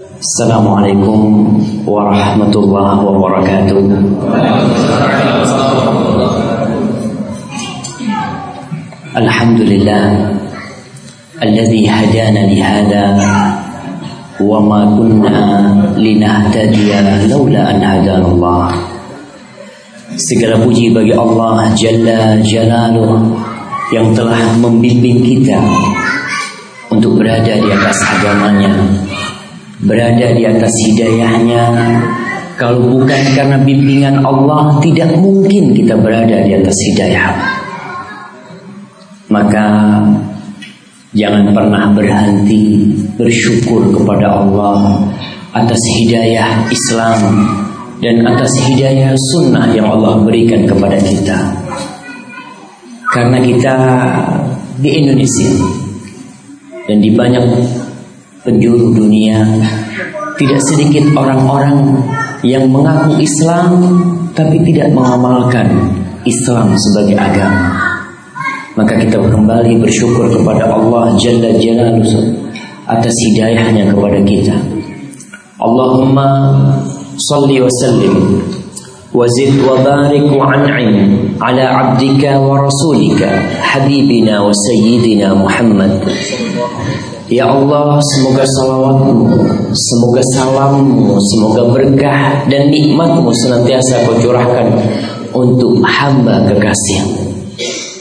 Assalamualaikum warahmatullahi wabarakatuh. Alhamdulillah alladhi hadana li hada wa ma kunna linahtadiya laula an hadana Allah. Segala puji bagi Allah Jalla Jalaluh yang telah membimbing kita untuk berada di atas agamanya berada di atas hidayahnya. Kalau bukan karena bimbingan Allah, tidak mungkin kita berada di atas hidayah. Maka jangan pernah berhenti bersyukur kepada Allah atas hidayah Islam dan atas hidayah sunnah yang Allah berikan kepada kita. Karena kita di Indonesia dan di banyak penjuru dunia tidak sedikit orang-orang yang mengaku Islam tapi tidak mengamalkan Islam sebagai agama. Maka kita kembali bersyukur kepada Allah Jalla Jalaluhu atas hidayahnya kepada kita. Allahumma salli wa sallim وزد وبارك وانعم على عبدك ورسولك حبيبنا وسيدنا محمد Ya Allah, semoga salawatmu, semoga salammu, semoga berkah dan nikmatmu senantiasa kau curahkan untuk hamba kekasihmu.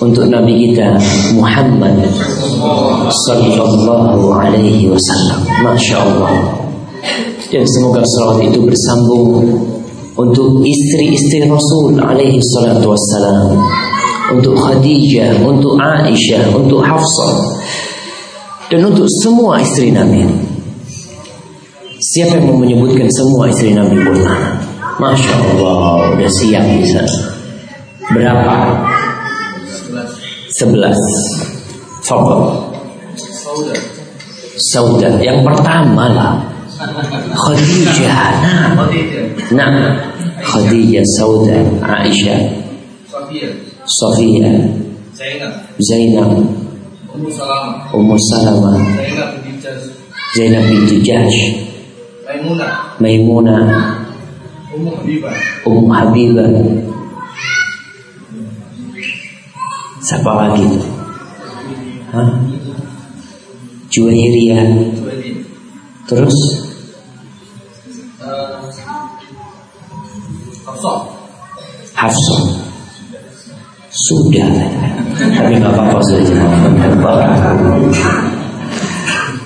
Untuk Nabi kita Muhammad Sallallahu alaihi wasallam Masya Allah Dan semoga salawat itu bersambung Untuk istri-istri Rasul alaihi salatu Untuk Khadijah, untuk Aisyah, untuk Hafsah dan untuk semua istri Nabi. Siapa yang mau menyebutkan semua istri Nabi pernah? Masya Allah, udah siap bisa. Berapa? Sebelas. Fabel. Sauda. Yang pertama lah. Khadijah. Nah. Nah. Khadijah, Sauda, Aisyah. Sofia. Zainab. Ummu Salamah, Ummu Salamah, Zainab Zainab binti Jahsh, Maimunah, Maimunah, Ummu Habibah, Ummu Habibah. Siapa lagi tuh? Hah? Juwairiyah. Juwairi, Terus eh, Hafsah, Hafsah. Sudah. Tapi nggak apa-apa saja.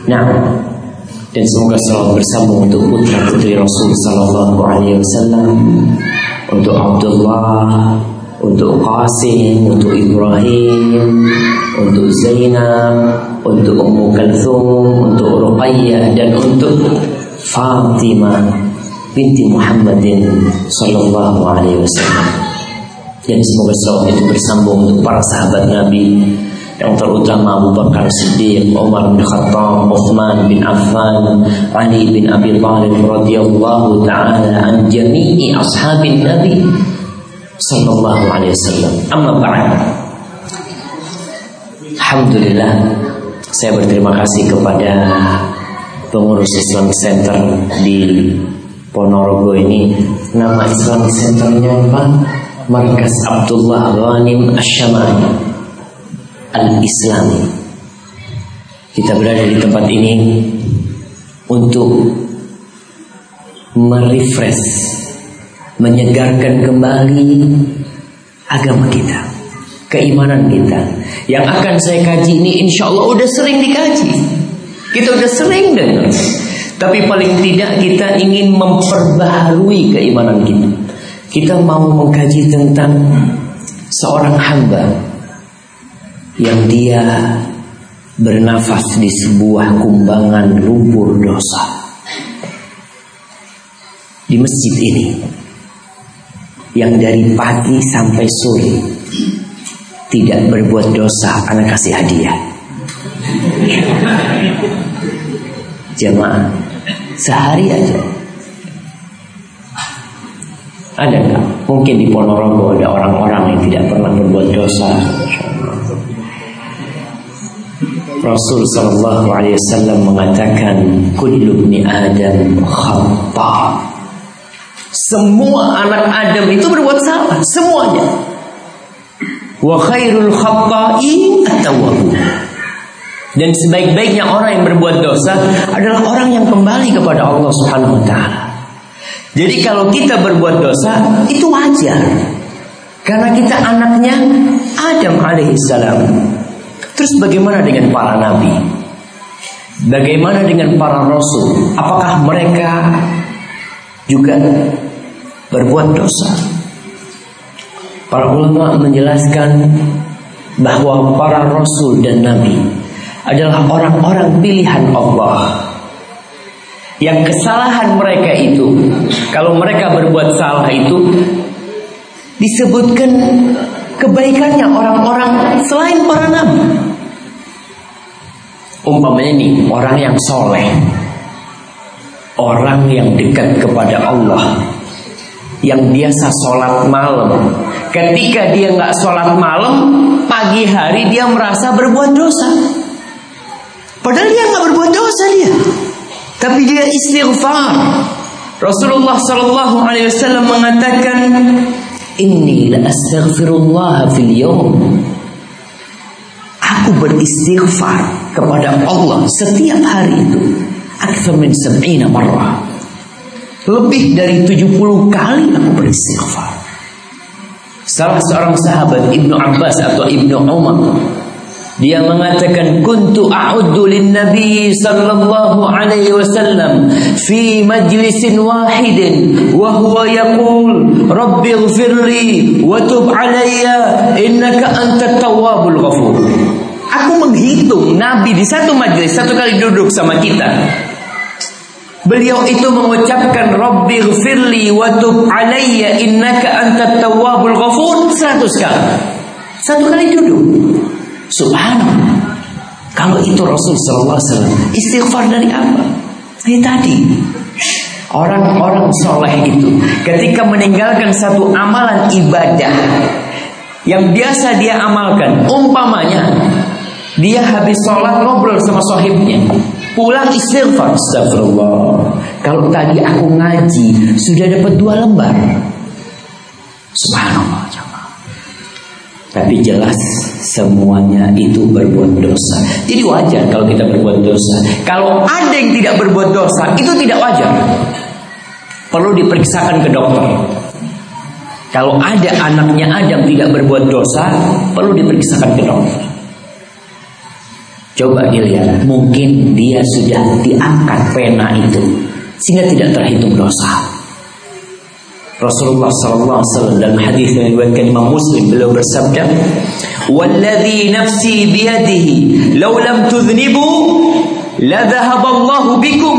Nah, dan semoga selalu bersambung untuk putra putri Rasul Sallallahu Alaihi Wasallam, untuk Abdullah, untuk Qasim, untuk Ibrahim, untuk Zainab, untuk Ummu Kalthum, untuk Ruqayyah dan untuk Fatimah binti Muhammadin Sallallahu Alaihi Wasallam. Dan semoga salawat itu bersambung untuk para sahabat Nabi yang terutama Abu Bakar Siddiq, Umar bin Khattab, Uthman bin Affan, Ali bin Abi Thalib radhiyallahu taala an jami'i ashabin Nabi sallallahu alaihi wasallam. Amma ba'd. Alhamdulillah saya berterima kasih kepada pengurus Islamic Center di Ponorogo ini. Nama Islamic Centernya apa? Markas Abdullah Ghanim Asyamani Al-Islami. Kita berada di tempat ini Untuk Merefresh Menyegarkan kembali Agama kita Keimanan kita. Yang akan saya kaji ini insya Allah udah sering dikaji. Kita udah sering dengar. Tapi paling tidak kita ingin memperbaharui keimanan kita kita mau mengkaji tentang seorang hamba yang dia bernafas di sebuah kumbangan lumpur dosa. Di masjid ini yang dari pagi sampai sore tidak berbuat dosa anak kasih hadiah. Jemaah sehari aja ada nggak? Mungkin di Ponorogo ada orang-orang yang tidak pernah berbuat dosa. Rasul Shallallahu Alaihi Wasallam mengatakan kullu Adam khata. Semua anak Adam itu berbuat salah, semuanya. Wa khairul at-tawwabun. Dan sebaik-baiknya orang yang berbuat dosa adalah orang yang kembali kepada Allah Subhanahu wa taala. Jadi kalau kita berbuat dosa itu wajar. Karena kita anaknya Adam alaihissalam. Terus bagaimana dengan para nabi? Bagaimana dengan para rasul? Apakah mereka juga berbuat dosa? Para ulama menjelaskan bahwa para rasul dan nabi adalah orang-orang pilihan Allah. Yang kesalahan mereka itu, kalau mereka berbuat salah itu disebutkan kebaikannya orang-orang selain para nabi. Umpamanya ini orang yang soleh, orang yang dekat kepada Allah, yang biasa sholat malam. Ketika dia nggak sholat malam, pagi hari dia merasa berbuat dosa. Padahal dia nggak berbuat dosa dia, tapi dia istighfar. Rasulullah Shallallahu Alaihi Wasallam mengatakan, Inni la astaghfirullah fil yawm. Aku beristighfar kepada Allah setiap hari itu. Akthar min sab'ina marrah. Lebih dari 70 kali aku beristighfar. Salah seorang sahabat Ibnu Abbas atau Ibnu Umar dia mengatakan kuntu a'uddu lin nabi sallallahu alaihi wasallam fi majlisin wahidin wa huwa yaqul rabbi ighfirli wa tub alayya innaka antat tawwabul ghafur Aku menghitung Nabi di satu majlis satu kali duduk sama kita Beliau itu mengucapkan Rabbi ghafirli wa tub alayya innaka antat tawwabul ghafur 100 kali. Satu kali duduk. Subhanallah. Kalau itu Rasul Sallallahu Alaihi Wasallam istighfar dari apa? Ini tadi orang-orang soleh itu ketika meninggalkan satu amalan ibadah yang biasa dia amalkan, umpamanya dia habis sholat ngobrol sama sahibnya, pulang istighfar, astagfirullah. Kalau tadi aku ngaji sudah dapat dua lembar, subhanallah. Tapi jelas semuanya itu berbuat dosa. Jadi wajar kalau kita berbuat dosa. Kalau ada yang tidak berbuat dosa, itu tidak wajar. Perlu diperiksakan ke dokter. Kalau ada anaknya Adam tidak berbuat dosa, perlu diperiksakan ke dokter. Coba dilihat, mungkin dia sudah diangkat pena itu sehingga tidak terhitung dosa. Rasulullah sallallahu alaihi wasallam dalam hadis yang diriwayatkan Imam Muslim beliau bersabda, "Walladzi nafsi biyadihi, law lam tudhnibu la dhahaba Allah bikum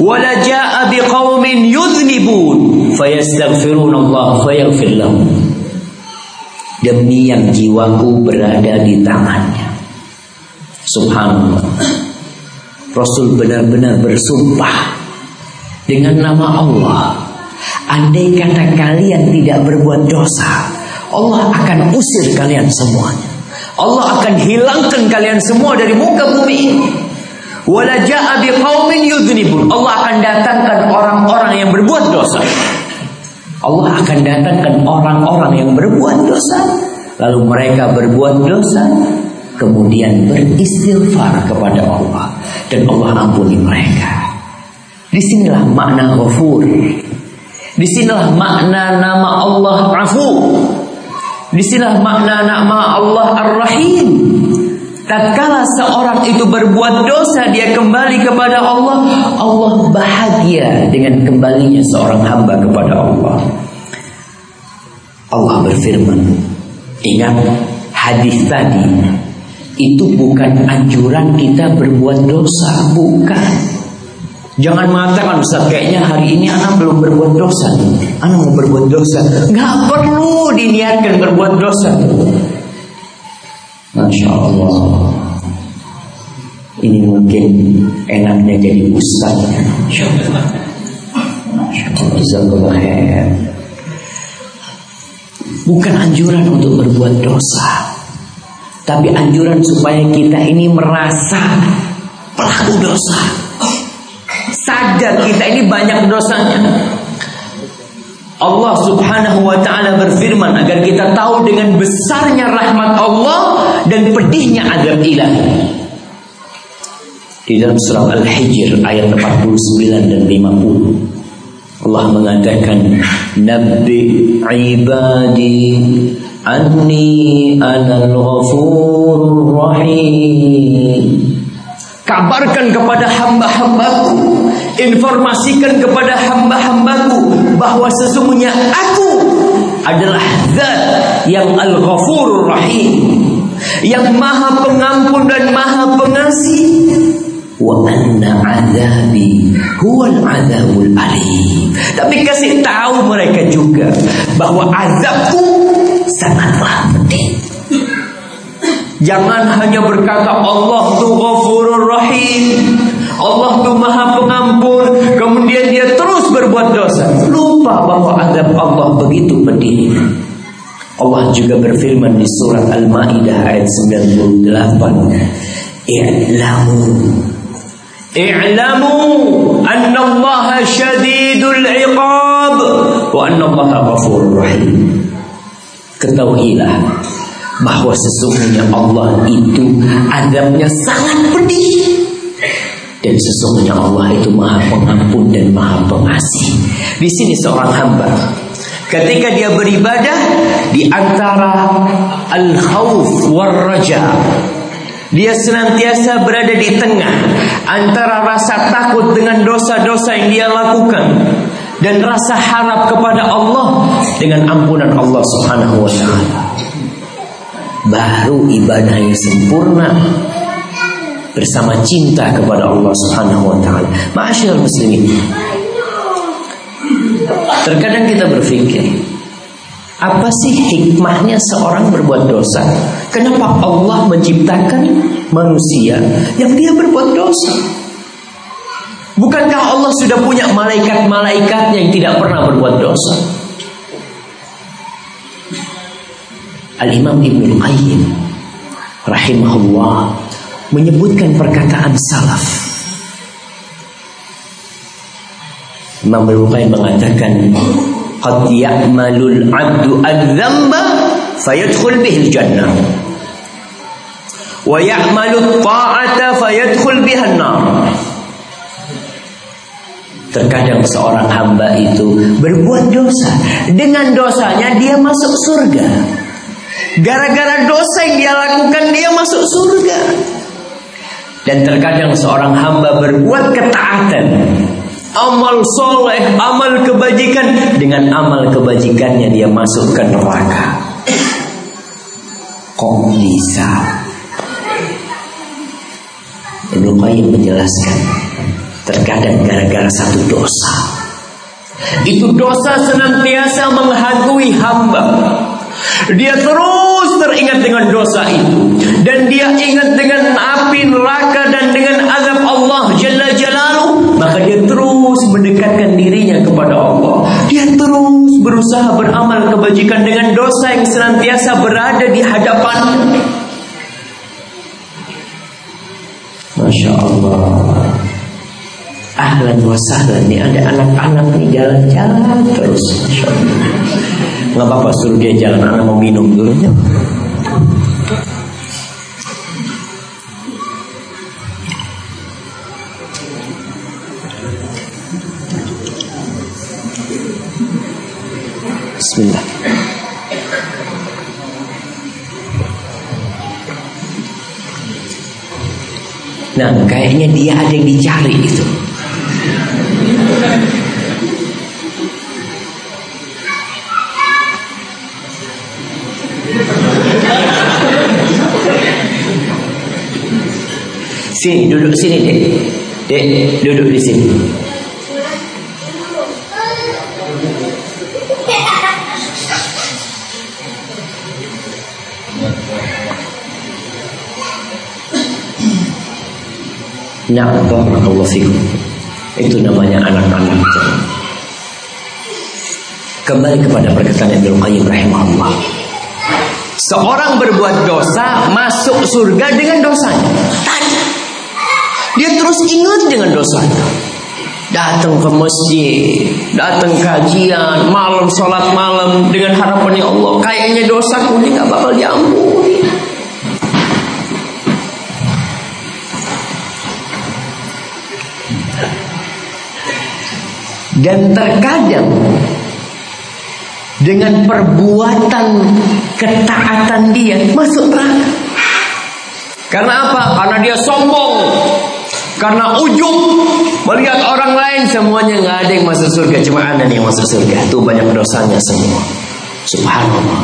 wa la jaa biqaumin yudhnibun fayastaghfiruna Allah fayaghfir lahum." Demi yang jiwaku berada di tangannya. Subhanallah. Rasul benar-benar bersumpah dengan nama Allah Andai kata kalian tidak berbuat dosa, Allah akan usir kalian semuanya. Allah akan hilangkan kalian semua dari muka bumi ini. Wala ja'a biqaumin yudhnibun. Allah akan datangkan orang-orang yang berbuat dosa. Allah akan datangkan orang-orang yang berbuat dosa. Lalu mereka berbuat dosa. Kemudian beristighfar kepada Allah. Dan Allah ampuni mereka. Di sinilah makna ghafur. Di sinilah makna nama Allah Afu. Di sinilah makna nama Allah Ar-Rahim. Tatkala seorang itu berbuat dosa dia kembali kepada Allah, Allah bahagia dengan kembalinya seorang hamba kepada Allah. Allah berfirman, ingat hadis tadi itu bukan anjuran kita berbuat dosa, bukan. Jangan mengatakan Ustaz kayaknya hari ini anak belum berbuat dosa Anak mau berbuat dosa? Gak perlu diniatkan berbuat dosa. Masya Allah Ini mungkin enaknya jadi ustaz. Masya Allah Masya Allah Bukan anjuran untuk berbuat dosa Tapi anjuran supaya kita ini merasa pelaku dosa. Sadar kita ini banyak dosanya. Allah Subhanahu wa taala berfirman agar kita tahu dengan besarnya rahmat Allah dan pedihnya azab ilahi. Di dalam surah Al-Hijr ayat 49 dan 50 Allah mengatakan Nabi ibadi anni anal ghafurur rahim Kabarkan kepada hamba-hambaku Informasikan kepada hamba-hambaku Bahwa sesungguhnya aku adalah zat yang al-ghafurur rahim Yang maha pengampun dan maha pengasih. Wa anna azabi huwal azabul alim. Tapi kasih tahu mereka juga Bahwa azabku sangatlah Jangan hanya berkata Allah tu ghafurur rahim. Allah tu maha pengampun. Kemudian dia terus berbuat dosa. Lupa bahwa azab Allah begitu pedih. Allah juga berfirman di surat Al-Ma'idah ayat 98 I'lamu. I'lamu anna Allah syadidul iqab Wa anna Allah ghafurur rahim. Ketahuilah bahwa sesungguhnya Allah itu adabnya sangat pedih dan sesungguhnya Allah itu maha pengampun dan maha pengasih. Di sini seorang hamba ketika dia beribadah di antara al-khauf war raja dia senantiasa berada di tengah antara rasa takut dengan dosa-dosa yang dia lakukan dan rasa harap kepada Allah dengan ampunan Allah Subhanahu wa taala baru ibadahnya sempurna bersama cinta kepada Allah Subhanahu wa taala. Ma'asyiral muslimin. Terkadang kita berpikir, apa sih hikmahnya seorang berbuat dosa? Kenapa Allah menciptakan manusia yang dia berbuat dosa? Bukankah Allah sudah punya malaikat-malaikatnya yang tidak pernah berbuat dosa? Al-Imam Ibn Qayyim rahimahullah menyebutkan perkataan salaf. Imam Ibn Qayyim mengatakan qad ya'malul 'abdu adz-dzamba fayadkhul bihi al-jannah wa ya'malu ta'ata fayadkhul biha an-nar. Terkadang seorang hamba itu berbuat dosa. Dengan dosanya dia masuk surga Gara-gara dosa yang dia lakukan dia masuk surga. Dan terkadang seorang hamba berbuat ketaatan. Amal soleh, amal kebajikan. Dengan amal kebajikannya dia masuk ke neraka. Kok bisa? Ibnu Qayyim menjelaskan Terkadang gara-gara satu dosa. Itu dosa senantiasa menghantui hamba dia terus teringat dengan dosa itu. Dan dia ingat dengan api neraka dan dengan azab Allah Jalla Jalalu. Maka dia terus mendekatkan dirinya kepada Allah. Dia terus berusaha beramal kebajikan dengan dosa yang senantiasa berada di hadapannya Masya Allah Ahlan wa sahlan. Nih ada anak-anak nih jalan-jalan terus. Nggak apa-apa suruh dia jalan. Anak mau minum dulu. Bismillah. Nah kayaknya dia ada yang dicari itu Sini, duduk sini, Dek. Dek, duduk di sini. Nah, barakallahu fikum. Itu namanya anak-anak. Kembali kepada perkataan Ibnu Qayyim rahimahullah. Seorang berbuat dosa masuk surga dengan dosanya. Dia terus ingat dengan dosanya. Datang ke masjid, datang kajian, malam sholat malam dengan harapan ya Allah. Kayaknya dosaku ini nggak bakal diampuni. Dan terkadang dengan perbuatan ketaatan dia masuk neraka. Karena apa? Karena dia sombong. Karena ujub melihat orang lain semuanya nggak ada yang masuk surga, cuma anda yang masuk surga. Itu banyak dosanya semua. Subhanallah.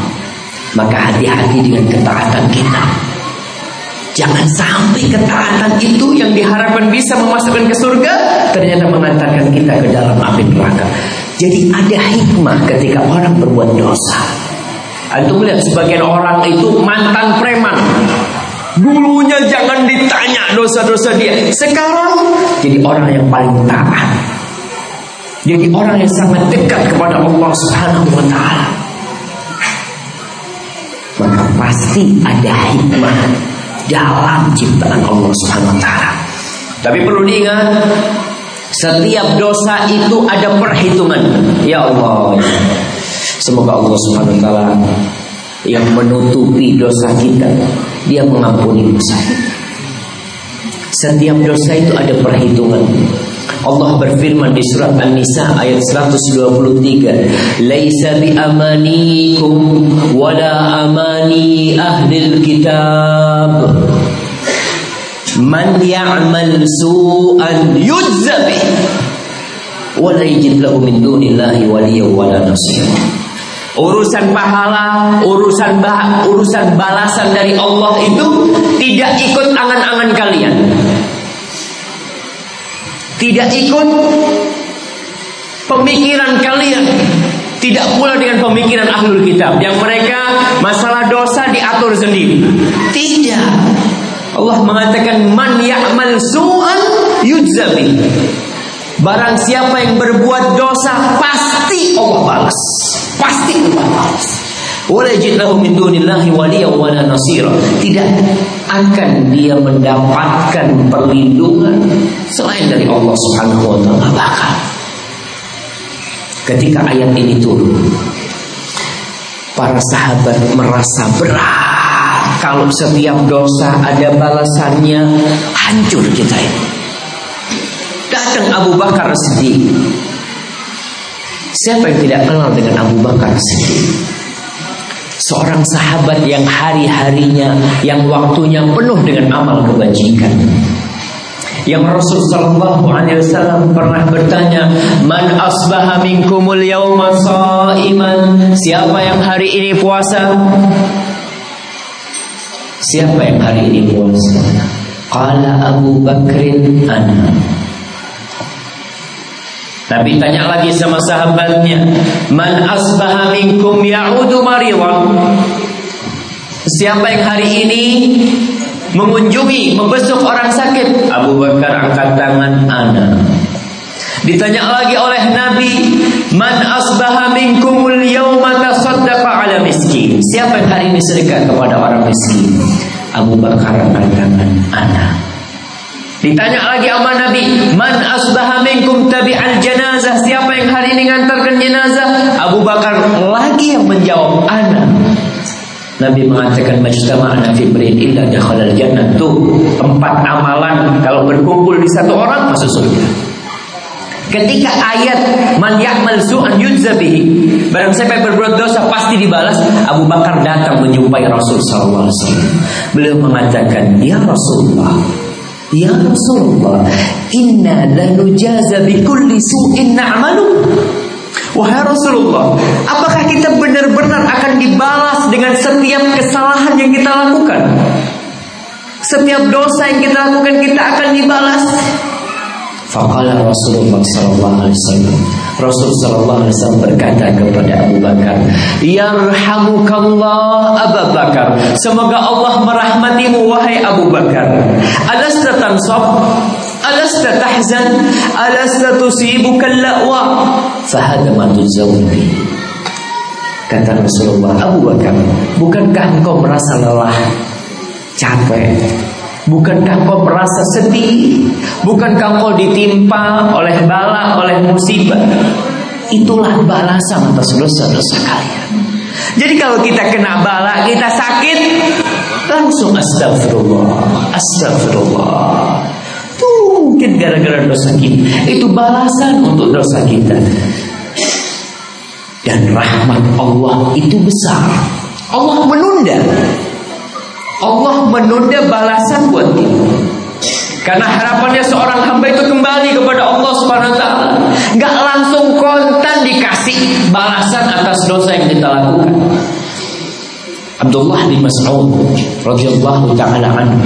Maka hati-hati dengan ketaatan kita. Jangan sampai ketaatan itu yang diharapkan bisa memasukkan ke surga ternyata mengantarkan kita ke dalam api neraka. Jadi ada hikmah ketika orang berbuat dosa. Antum melihat sebagian orang itu mantan preman. Dulunya jangan ditanya dosa-dosa dia. Sekarang jadi orang yang paling taat. Jadi orang yang sangat dekat kepada Allah Subhanahu wa taala. Maka pasti ada hikmah dalam ciptaan Allah Subhanahu wa taala. Tapi perlu diingat setiap dosa itu ada perhitungan. Ya Allah. Semoga Allah Subhanahu wa taala yang menutupi dosa kita, dia mengampuni dosa. Setiap dosa itu ada perhitungan. Allah berfirman di surat An-Nisa ayat 123, "Laisa bi amanikum wala amani ahlil kitab." Man ya'mal su'an yujza bih wa yajid lahu min dunillahi waliyyan wala nasira. Urusan pahala, urusan bah, urusan balasan dari Allah itu tidak ikut angan-angan kalian. Tidak ikut pemikiran kalian. Tidak pula dengan pemikiran ahlul kitab yang mereka masalah dosa diatur sendiri. Tidak. Allah mengatakan man ya'mal su'an yujzabi. Barang siapa yang berbuat dosa pasti Allah balas. Pasti waliyan wala. Tidak akan dia mendapatkan perlindungan selain dari Allah Subhanahu wa taala. Bahkan ketika ayat ini turun para sahabat merasa berat. Kalau setiap dosa ada balasannya hancur kita ini. Datang Abu Bakar Siddiq siapa yang tidak kenal dengan Abu Bakar Siddiq seorang sahabat yang hari-harinya yang waktunya penuh dengan amal kebajikan yang Rasul sallallahu alaihi wasallam pernah bertanya, "Man asbaha minkumul yawma shaiman?" Siapa yang hari ini puasa? Siapa yang hari ini puasa? Qala Abu Bakrin ana. Nabi tanya lagi sama sahabatnya, "Man asbaha minkum ya'udu maridan?" Siapa yang hari ini mengunjungi, membesuk orang sakit? Abu Bakar angkat tangan, "Ana." Ditanya lagi oleh Nabi, "Man asbaha minkumul yawma tasaddaqa ala miskin?" Siapa yang hari ini sedekah kepada orang miskin? Abu Bakar angkat tangan, "Ana." Ditanya lagi sama Nabi, "Man asbaha minkum tabi'al janazah?" Siapa yang hari ini ngantarkan jenazah? Abu Bakar lagi yang menjawab, "Ana." Nabi mengatakan majtama'na fi brin illa dakhalal jannah. Tuh, empat amalan kalau berkumpul di satu orang masuk surga. Ketika ayat man ya'mal su'an yujzabihi Barang siapa yang berbuat dosa pasti dibalas Abu Bakar datang menjumpai Rasul SAW Beliau mengatakan Ya Rasulullah Ya Rasulullah Inna lanujaza bikulli su'in na'malu. Wahai Rasulullah Apakah kita benar-benar akan dibalas Dengan setiap kesalahan yang kita lakukan? Setiap dosa yang kita lakukan Kita akan dibalas. Faqala Rasulullah sallallahu alaihi wasallam Rasul sallallahu alaihi wasallam berkata kepada Abu Bakar, "Yarhamukallah Abu Bakar. Semoga Allah merahmatimu wahai Abu Bakar. Alasta tansab? Alasta tahzan? Alasta tusibuka al-la'wa? Fahada ma tujzawun Kata Rasulullah, Abu Bakar, bukankah engkau merasa lelah, capek? Bukankah engkau merasa sedih? Bukankah engkau ditimpa oleh bala, oleh musibah? Itulah balasan atas dosa-dosa kalian. Jadi kalau kita kena bala, kita sakit, langsung astagfirullah, astagfirullah. Itu mungkin gara-gara dosa kita. Itu balasan untuk dosa kita. Dan rahmat Allah itu besar. Allah menunda. Allah menunda balasan buat kita. Karena harapannya seorang hamba itu kembali kepada Allah Subhanahu wa taala. Enggak langsung kontan dikasih balasan atas dosa yang kita lakukan. Abdullah bin Mas'ud radhiyallahu taala anhu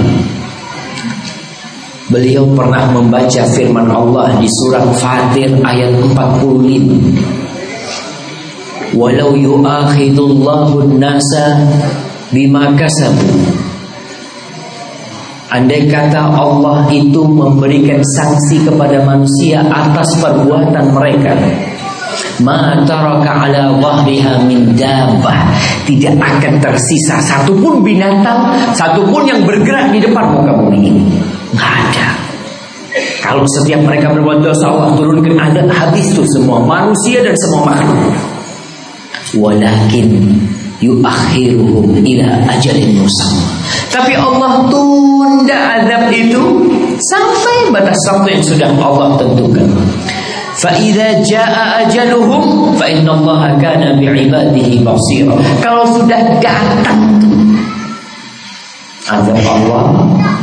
Beliau pernah membaca firman Allah di surat Fatir ayat 45 walau yu'akhidullahu nasa bima kasabu Andai kata Allah itu memberikan sanksi kepada manusia atas perbuatan mereka Ma taraka ala wahriha min Tidak akan tersisa satupun binatang Satupun yang bergerak di depan muka bumi ini. Nggak ada. Kalau setiap mereka berbuat dosa Allah turunkan ada habis itu semua Manusia dan semua makhluk. Walakin yuakhiruhum ila ajalin musamma. Tapi Allah tunda azab itu sampai batas waktu yang sudah Allah tentukan. Fa'idha ja'a ajaluhum fa inna Allah kana bi'ibadihi basira. Kalau sudah datang azab Allah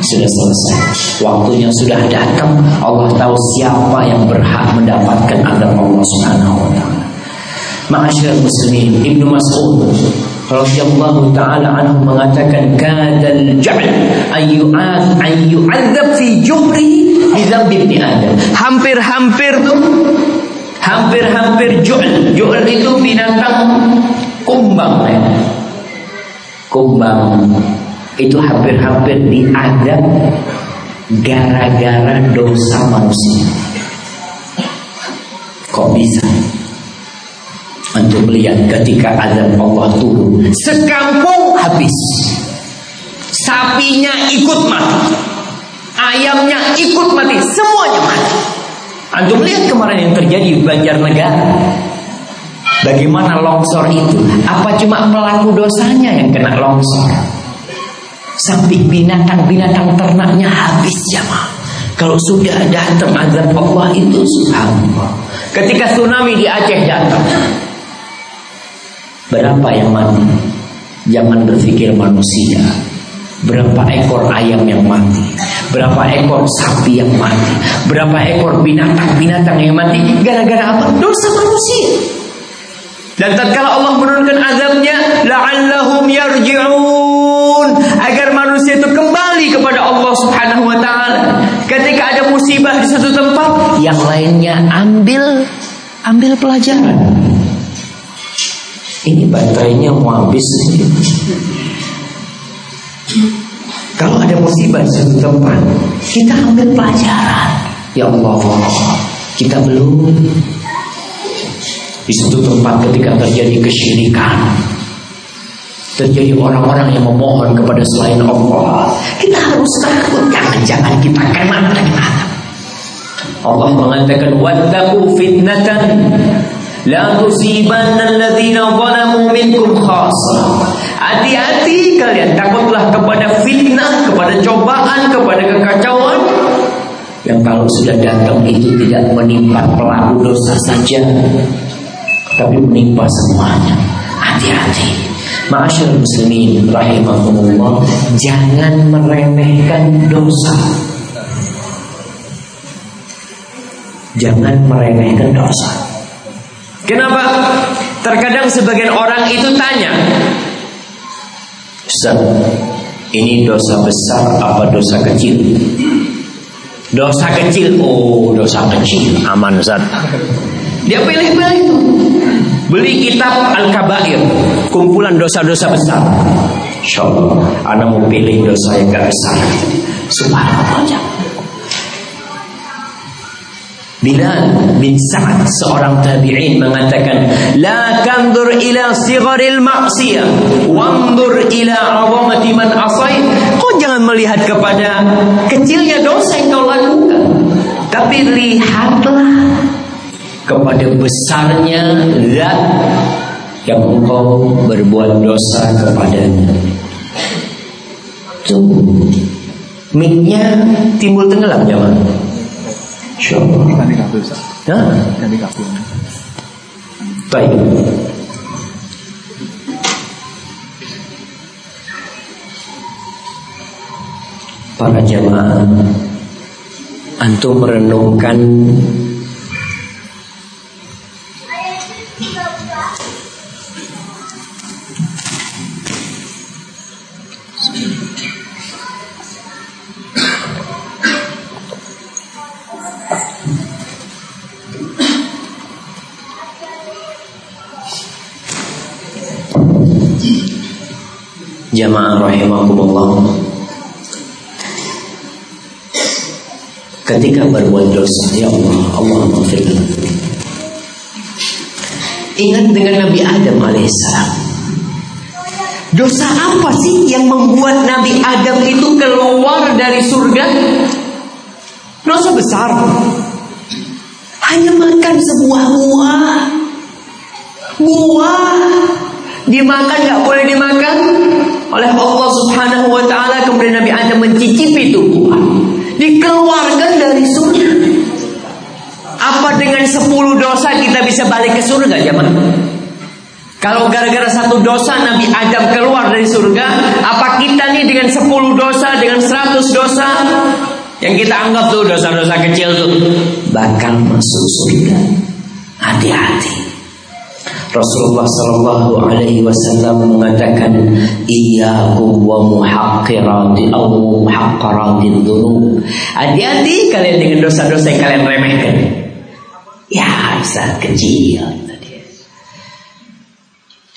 sudah selesai. Waktunya sudah datang, Allah tahu siapa yang berhak mendapatkan azab Allah Subhanahu wa muslimin, Ibnu Mas'ud radhiyallahu taala anhu mengatakan kadal ja'l ayyu'ad ayyu'adzab fi juhri bi dzambi ibni adam. Hampir-hampir tuh hampir-hampir ju'l. Ju'l itu binatang kumbang ya. kumbang. Itu hampir-hampir diadab gara-gara dosa manusia. Kok bisa untuk melihat ketika azab Allah turun. Sekampung habis. Sapinya ikut mati. Ayamnya ikut mati. Semuanya mati. Antum lihat kemarin yang terjadi di Banjarnegara. Bagaimana longsor itu? Apa cuma pelaku dosanya yang kena longsor? Sampai binatang-binatang ternaknya habis ya Kalau sudah datang azab Allah itu subhanallah. Ketika tsunami di Aceh datang, Berapa yang mati? Jangan berpikir manusia. Berapa ekor ayam yang mati? Berapa ekor sapi yang mati? Berapa ekor binatang-binatang yang mati? Gara-gara apa? Dosa manusia. Dan tatkala Allah menurunkan azabnya, la'allahum yarji'un agar manusia itu kembali kepada Allah Subhanahu wa taala. Ketika ada musibah di satu tempat, yang lainnya ambil ambil pelajaran. Ini baterainya mau habis. Kalau ada musibah di suatu tempat, kita ambil pelajaran. Ya Allah, kita belum di suatu tempat ketika terjadi kesyirikan, terjadi orang-orang yang memohon kepada selain Allah, kita harus takut jangan-jangan kita kena Allah mengatakan wattaqu fitnatan La tusibanna alladhina zalamu minkum khassa. Hati-hati kalian takutlah kepada fitnah, kepada cobaan, kepada kekacauan yang kalau sudah datang itu tidak menimpa pelaku dosa saja tapi menimpa semuanya. Hati-hati. Ma'asyar muslimin rahimahumullah Jangan meremehkan dosa Jangan meremehkan dosa Kenapa? Terkadang sebagian orang itu tanya, Ustaz, ini dosa besar apa dosa kecil? Dosa kecil, oh dosa kecil, aman Ustaz. Dia pilih-pilih Beli kitab Al-Kabair Kumpulan dosa-dosa besar Insya Allah Anda mau pilih dosa yang gak besar Subhanallah Bilal bin Sa'ad seorang tabi'in mengatakan la tanzur ila sigharil ma'siyah wanzur ila 'azamati man asai kau jangan melihat kepada kecilnya dosa yang kau lakukan tapi lihatlah kepada besarnya zat yang engkau berbuat dosa kepadanya. Tuh miknya timbul tenggelam jangan Insyaallah. Ganti kabel, Ustaz. Hah? Ganti kabel. Baik. Para jamaah Antum merenungkan Ketika berbuat dosa. Ya Allah Allah maafkan. Ingat dengan Nabi Adam alaihissalam Dosa apa sih yang membuat Nabi Adam itu keluar dari surga? Dosa besar. Hanya makan sebuah buah. Buah. Dimakan nggak boleh dimakan. Oleh Allah Subhanahu wa taala kemudian Nabi Adam mencicipi itu. Dikeluarkan dari surga. Apa dengan 10 dosa kita bisa balik ke surga jemaah? Kalau gara-gara satu dosa Nabi Adam keluar dari surga, apa kita nih dengan 10 dosa, dengan 100 dosa yang kita anggap tuh dosa-dosa kecil tuh bakal masuk surga? Hati-hati. Rasulullah Shallallahu Alaihi Wasallam mengatakan iyyakum wa muhaqqirati aw muhaqqarati dzunub. Hati-hati kalian dengan dosa-dosa yang kalian remehkan. Ya, bisa kecil tadi.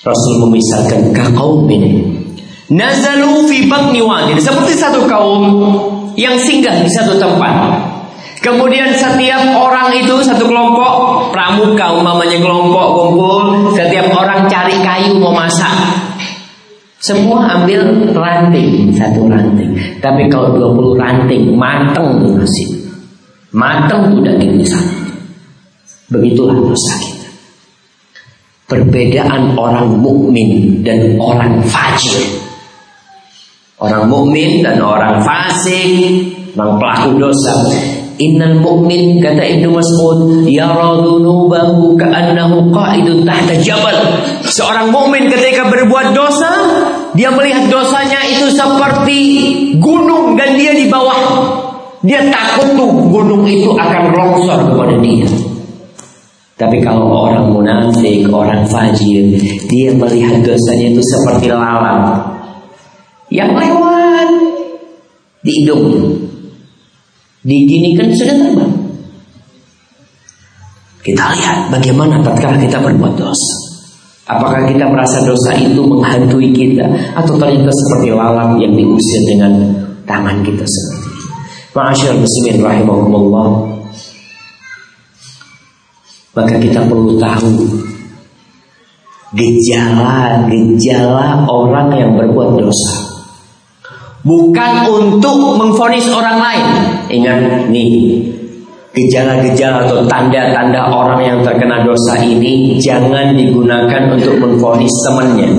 Rasul memisahkan kaumin nazalu fi batni wadin seperti satu kaum yang singgah di satu tempat. Kemudian setiap orang itu satu kelompok pramuka umpamanya kelompok kumpul, setiap orang cari kayu mau masak. Semua ambil ranting, satu ranting. Tapi kalau 20 ranting, mateng tuh nasi. Mateng tuh di sana. Begitulah dosa kita. Perbedaan orang mukmin dan orang fajir. Orang mukmin dan orang fasik, orang pelaku dosa Innal mu'min kata Ibnu Mas'ud yara dhunubahu ka'annahu qa'idun tahta jabal. Seorang mukmin ketika berbuat dosa, dia melihat dosanya itu seperti gunung dan dia di bawah. Dia takut tuh gunung itu akan longsor kepada dia. Tapi kalau orang munafik, orang fajir, dia melihat dosanya itu seperti lalat yang lewat di hidung diginikan sudah terbang. Kita lihat bagaimana tatkala kita berbuat dosa. Apakah kita merasa dosa itu menghantui kita atau ternyata seperti lalat yang diusir dengan tangan kita sendiri. Ma'asyar muslimin rahimahumullah. Maka kita perlu tahu gejala-gejala orang yang berbuat dosa. Bukan untuk memfonis orang lain. Ingat nih, gejala-gejala atau tanda-tanda orang yang terkena dosa ini jangan digunakan untuk memfonis temannya.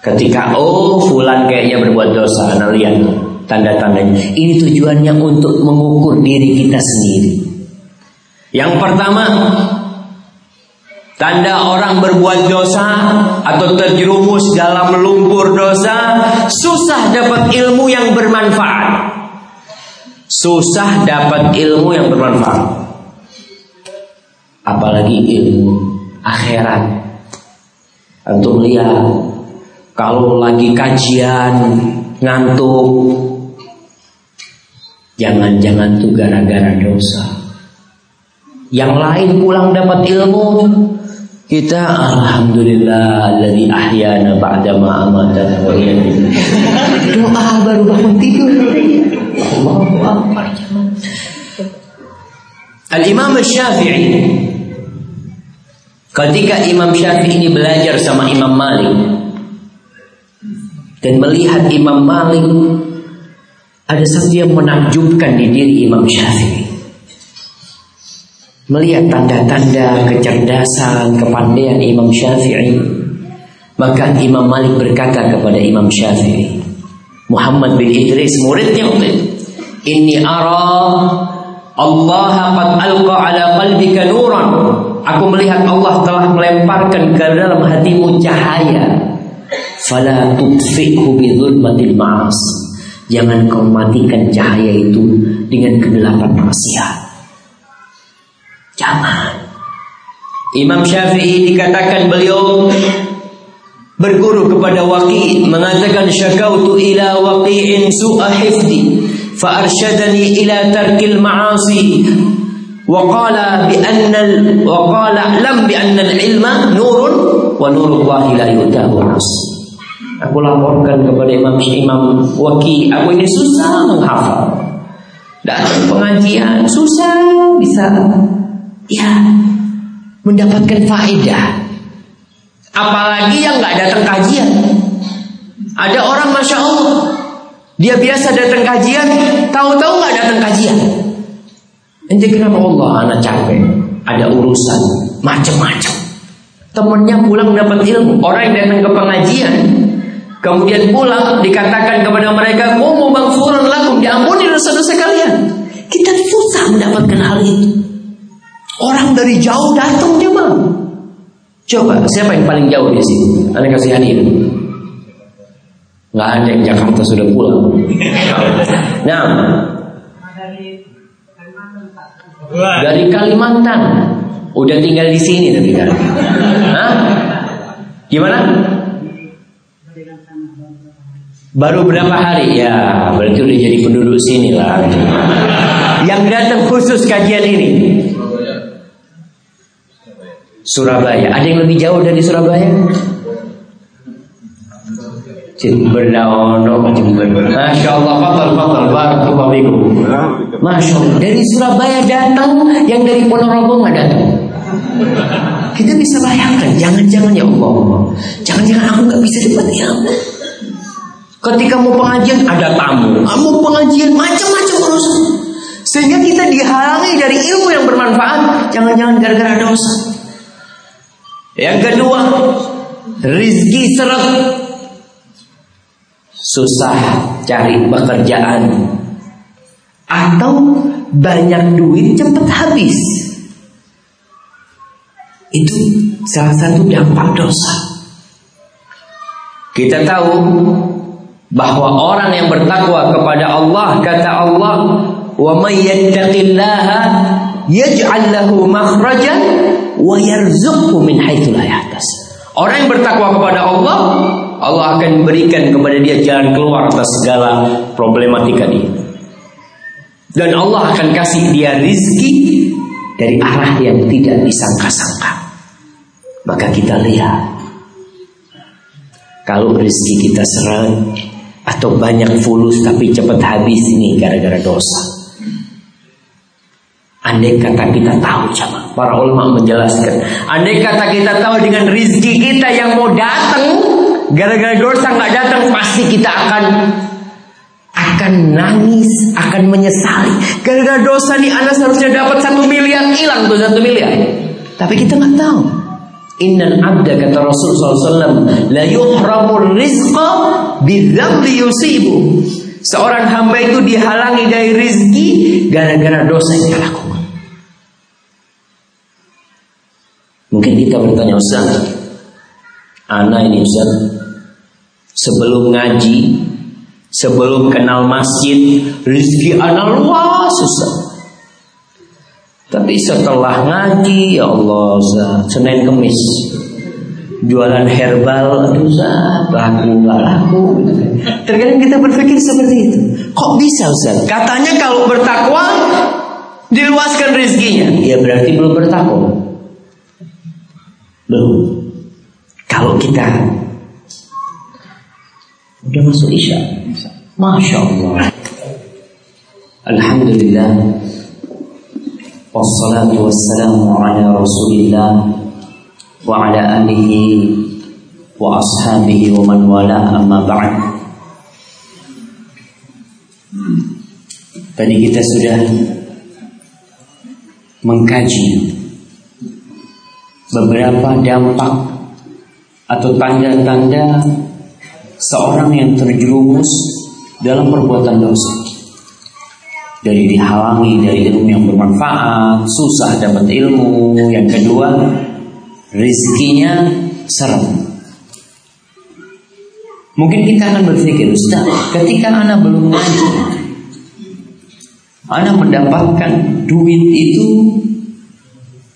Ketika oh fulan kayaknya berbuat dosa, nah lihat tanda-tandanya. Ini tujuannya untuk mengukur diri kita sendiri. Yang pertama, Tanda orang berbuat dosa atau terjerumus dalam lumpur dosa, susah dapat ilmu yang bermanfaat. Susah dapat ilmu yang bermanfaat. Apalagi ilmu akhirat. Untuk lihat kalau lagi kajian ngantuk jangan-jangan tuh gara-gara dosa. Yang lain pulang dapat ilmu kita alhamdulillah alladzi ahyana ba'da ma amatana wa Doa baru bangun tidur. Allahu akbar. Al-Imam Syafi'i Ketika Imam Syafi'i ini belajar sama Imam Malik dan melihat Imam Malik ada satu yang menakjubkan di diri Imam Syafi'i. Melihat tanda-tanda kecerdasan, kepandaian Imam Syafi'i, maka Imam Malik berkata kepada Imam Syafi'i, Muhammad bin Idris muridnya ini ara Allah qad alqa ala qalbika nuran. Aku melihat Allah telah melemparkan ke dalam hatimu cahaya. Fala tutfi'hu bi dzulmatil ma'as. Jangan kau matikan cahaya itu dengan kegelapan maksiat. Jangan. Imam Syafi'i dikatakan beliau berguru kepada Waqi mengatakan syakautu ila Waqi'in su'a hifdi fa arsyadani ila tarkil ma'asi wa qala bi anna wa qala lam bi anna al-ilma nurun wa nurullahi la yutahu Aku laporkan kepada Imam Imam waki aku ini susah menghafal. Datang pengajian susah bisa ya mendapatkan faedah. Apalagi yang nggak datang kajian. Ada orang masya Allah dia biasa datang kajian, tahu-tahu nggak datang kajian. Ente kenapa Allah anak capek, ada urusan macam-macam. Temennya pulang dapat ilmu, orang yang datang ke pengajian, kemudian pulang dikatakan kepada mereka, mau mau bangfuran lakum, diampuni dosa-dosa kalian. Kita susah mendapatkan hal itu. Orang dari jauh datang jemaah. Coba siapa yang paling jauh di sini? Anda kasih hadiah. Nggak ada yang Jakarta sudah pulang. Nah, dari Kalimantan, udah tinggal di sini tapi kan? Hah? Gimana? Baru berapa hari? Ya, berarti udah jadi penduduk sini lah. Yang datang khusus kajian ini. Surabaya. Ada yang lebih jauh dari Surabaya? Jember Daono Jember. Masya Allah Fatal Fatal. Barakallahu Fikum. Masya Allah Dari Surabaya datang Yang dari Ponorogo nggak datang? Kita bisa bayangkan Jangan-jangan ya Allah. Jangan-jangan aku nggak bisa dapat ilmu Ketika mau pengajian ada tamu. Mau pengajian macam-macam urusan. Sehingga kita dihalangi dari ilmu yang bermanfaat Jangan-jangan gara-gara dosa Yang kedua Rizki seret susah cari pekerjaan atau banyak duit cepat habis. Itu salah satu dampak dosa. Kita tahu bahwa orang yang bertakwa kepada Allah kata Allah wa may yattaqillaha yaj'al lahu makhrajan wa yarzuqhu min haitsu la yahtasib. Orang yang bertakwa kepada Allah Allah akan berikan kepada dia jalan keluar atas segala problematika dia. Dan Allah akan kasih dia rizki dari arah yang tidak disangka-sangka. Maka kita lihat kalau rezeki kita seret atau banyak fulus tapi cepat habis ini gara-gara dosa. Andai kata kita tahu sama para ulama menjelaskan, andai kata kita tahu dengan rizki kita yang mau datang Gara-gara dosa nggak datang pasti kita akan akan nangis, akan menyesali. Gara-gara dosa nih anak seharusnya dapat satu miliar hilang tuh satu miliar. Tapi kita nggak tahu. Innal abda kata Rasul SAW La yuhramur rizqa Bidzambi yusibu Seorang hamba itu dihalangi dari rizki Gara-gara dosa yang dia lakukan Mungkin kita bertanya Ustaz Anak ini Ustaz sebelum ngaji, sebelum kenal masjid, rezeki anak luas susah. Tapi setelah ngaji, ya Allah, Senin Kemis jualan herbal, aduh Ustaz, laku laku. Terkadang kita berpikir seperti itu. Kok bisa Ustaz? Katanya kalau bertakwa diluaskan rezekinya. Ya berarti belum bertakwa. Belum. Kalau kita udah masuk Isya, Masya Allah. Alhamdulillah. Wassalatu wassalamu ala Rasulillah wa ala alihi wa ashabihi wa man wala amma ba'd. Tadi kita sudah mengkaji beberapa dampak atau tanda-tanda seorang yang terjerumus dalam perbuatan dosa. Dari dihalangi dari ilmu yang bermanfaat, susah dapat ilmu. Yang kedua, rizkinya seret. Mungkin kita akan berpikir, Ustaz, ketika anak belum ngaji, anak mendapatkan duit itu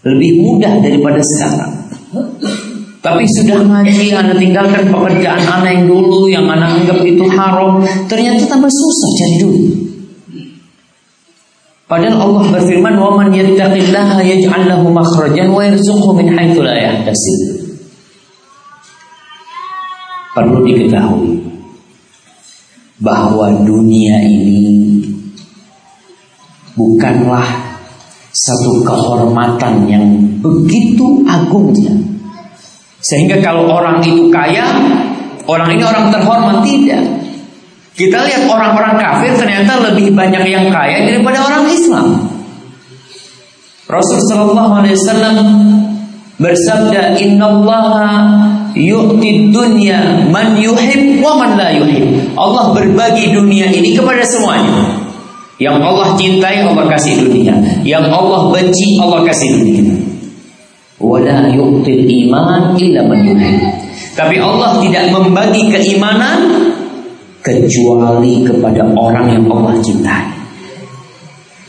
lebih mudah daripada sekarang. Tapi sudah ngaji, anak tinggalkan pekerjaan anak yang dulu, yang anak anggap itu haram, ternyata tambah susah cari duit. Padahal Allah berfirman, "Wa man yattaqillaha yaj'al lahu makhrajan wa yarzuqhu min haitsu la yahtasib." Perlu diketahui bahwa dunia ini bukanlah satu kehormatan yang begitu agungnya. Sehingga kalau orang itu kaya, orang ini orang terhormat tidak. Kita lihat orang-orang kafir ternyata lebih banyak yang kaya daripada orang Islam. Rasul Shallallahu Alaihi Wasallam bersabda, Inna Allah yu'ti dunya man yuhib wa man la yuhib. Allah berbagi dunia ini kepada semuanya. Yang Allah cintai Allah kasih dunia. Yang Allah benci Allah kasih dunia. Wala yu'til iman illa man. Tapi Allah tidak membagi keimanan kecuali kepada orang yang Allah cintai.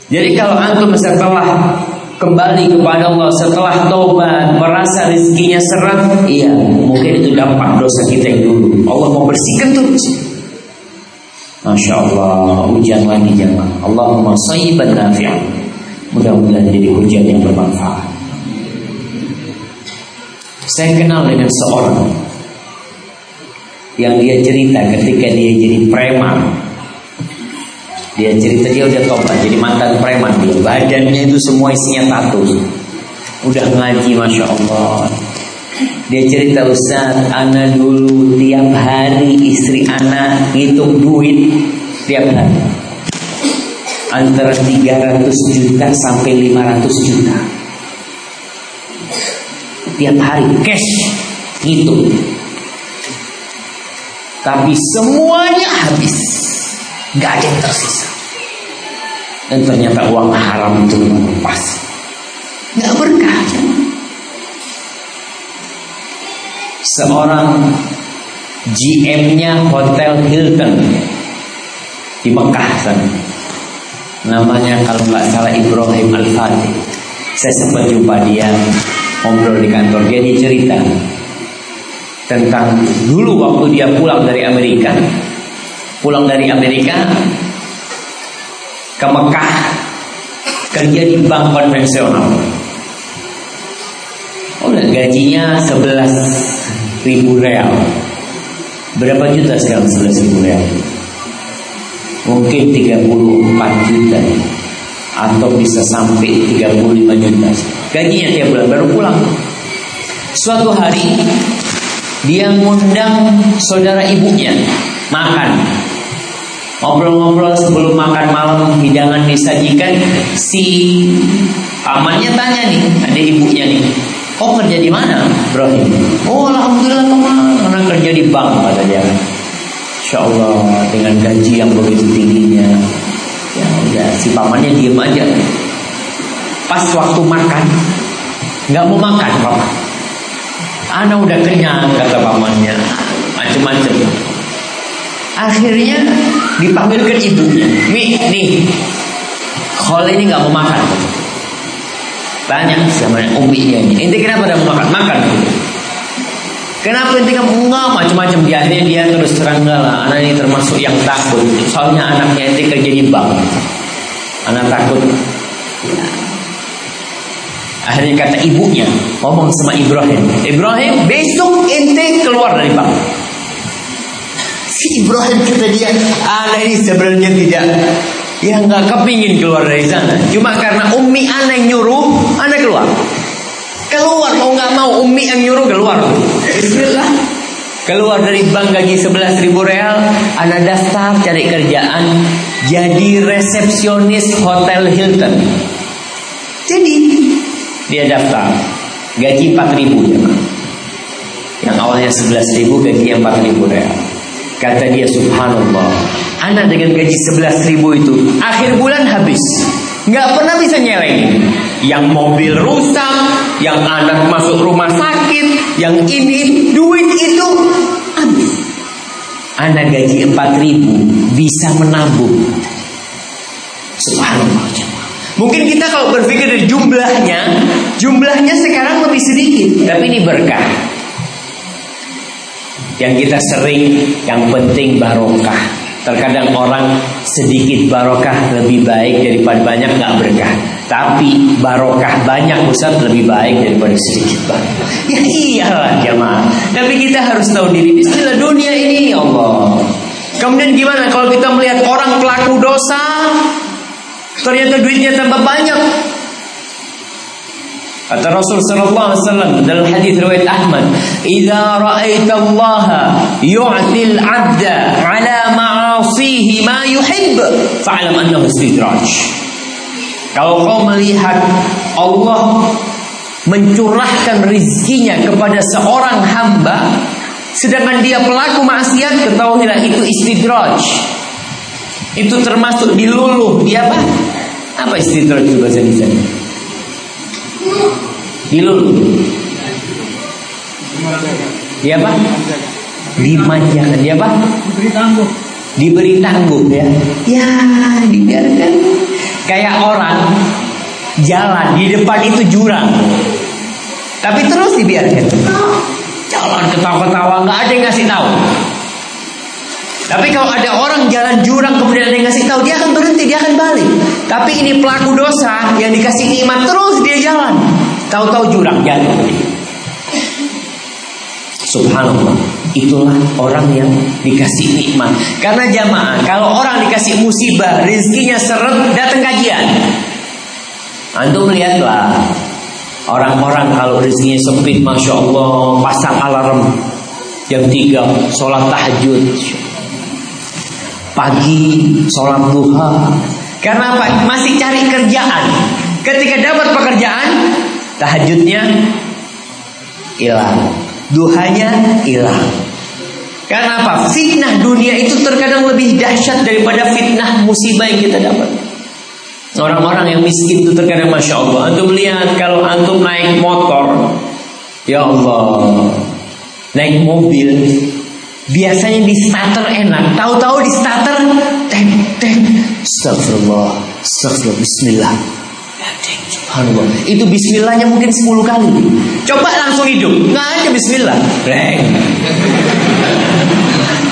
Jadi kalau antum setelah kembali kepada Allah setelah taubat merasa rezekinya seret, iya mungkin itu dampak dosa kita yang dulu. Allah mau bersihkan terus. Masya Allah hujan lagi jangan. Allahumma sayyiban nafi'an. Mudah-mudahan jadi hujan yang bermanfaat. Saya kenal dengan seorang yang dia cerita ketika dia jadi preman. Dia cerita dia udah tobat jadi mantan preman dia. Badannya itu semua isinya tato. Udah ngaji masya Allah. Dia cerita Ustaz, anak dulu tiap hari istri anak ngitung duit tiap hari. Antara 300 juta sampai 500 juta. Tiap hari cash ngitung. Tapi semuanya habis. Gak ada yang tersisa. Dan ternyata uang haram itu pas. Gak berkah. Seorang GM-nya Hotel Hilton di Mekah sana. Namanya kalau nggak salah Ibrahim Al-Fatih. Saya sempat jumpa dia ngobrol di kantor. Dia cerita tentang dulu waktu dia pulang dari Amerika pulang dari Amerika ke Mekah kerja di bank konvensional oh gajinya 11 ribu real. Berapa juta sekarang 11 ribu real? Mungkin 34 juta. Atau bisa sampai 35 juta. Gajinya tiap bulan baru pulang. Suatu hari dia ngundang saudara ibunya makan. Ngobrol-ngobrol sebelum makan malam hidangan disajikan. Si pamannya tanya nih, ada ibunya nih. Oh kerja di mana, bro? Oh alhamdulillah ke mana kerja di bank kata dia. Insya Allah dengan gaji yang begitu tingginya. Ya udah si pamannya diem aja. Pas waktu makan nggak mau makan paman Anak udah kenyang kata pamannya Macem-macem Akhirnya dipanggil ke ibunya Mi, nih Kalau ini gak mau makan Tanya sama uminya ini. Inti kenapa mau makan? Makan. Kenapa inti kamu enggak? Macam-macam di akhirnya dia terus terang lah anak ini termasuk yang takut. Soalnya anaknya inti kerja di bank anak takut. Ya, Akhirnya kata ibunya ngomong sama Ibrahim, Ibrahim besok ente keluar dari bank. Si Ibrahim kata dia, anak ini sebenarnya tidak Ya nggak kepingin keluar dari sana. Cuma karena umi yang nyuruh, anak keluar. Keluar mau nggak mau umi yang nyuruh keluar. Bismillah. Keluar dari bank gaji 11 ribu real, anak daftar cari kerjaan jadi resepsionis Hotel Hilton. Jadi dia daftar gaji 4 ribu ya. Yang awalnya 11 ribu gaji 4 ribu real. Kata dia subhanallah Anak dengan gaji 11 ribu itu Akhir bulan habis. Nggak pernah bisa nyeleng Yang mobil rusak Yang anak masuk rumah sakit Yang ini Duit itu habis. Anak gaji 4 ribu Bisa menabung. Subhanallah Mungkin kita kalau berpikir dari jumlahnya Jumlahnya sekarang lebih sedikit Tapi ini berkah. Yang kita sering yang penting barokah. Terkadang orang sedikit barokah lebih baik daripada banyak nggak berkah. Tapi barokah banyak Ustaz lebih baik daripada sedikit barokah. Ya iyalah jemaah. Tapi kita harus tahu diri. Bismillah dunia ini ya Allah. Kemudian gimana kalau kita melihat orang pelaku dosa ternyata duitnya tambah banyak Kata Rasul sallallahu alaihi wasallam dalam hadis riwayat Ahmad, "Idza ra'aita Allah yu'til 'abda 'ala ma'asihi ma yuhib, fa'lam annahu istidraj." Kalau kau melihat Allah mencurahkan rizkinya kepada seorang hamba sedangkan dia pelaku maksiat ketahuilah itu istidraj. Itu termasuk diluluh, dia apa? Apa istidraj itu bahasa Indonesia? Dilulu. Dia apa? Dimanjakan. Dia apa? Diberi tangguh. Diberi tangguh ya. Ya, dibiarkan. Kayak orang jalan di depan itu jurang. Tapi terus dibiarkan. Jalan ketawa-ketawa nggak ada yang ngasih tahu. Tapi kalau ada orang jalan jurang kemudian ada yang ngasih tahu, dia akan berhenti, dia akan balik. Tapi ini pelaku dosa yang dikasih nikmat terus dia jalan. Tahu-tahu jurang jatuh. Subhanallah. Itulah orang yang dikasih nikmat. Karena jamaah, kalau orang dikasih musibah, rezekinya seret, datang kajian. Antum lihatlah Orang-orang kalau rezekinya sempit Masya Allah Pasang alarm Jam 3 Sholat tahajud pagi sholat duha. Karena apa? Masih cari kerjaan. Ketika dapat pekerjaan, tahajudnya hilang, duhanya hilang. Karena apa? Fitnah dunia itu terkadang lebih dahsyat daripada fitnah musibah yang kita dapat. Orang-orang yang miskin itu terkadang masya Allah. Antum lihat kalau antum naik motor, ya Allah, naik mobil, Biasanya di starter enak, tahu-tahu di starter tek tek. Astagfirullah, astagfirullah, bismillah. Subhanallah. Itu bismillahnya mungkin 10 kali. Coba langsung hidup. Nggak ada bismillah. Reng.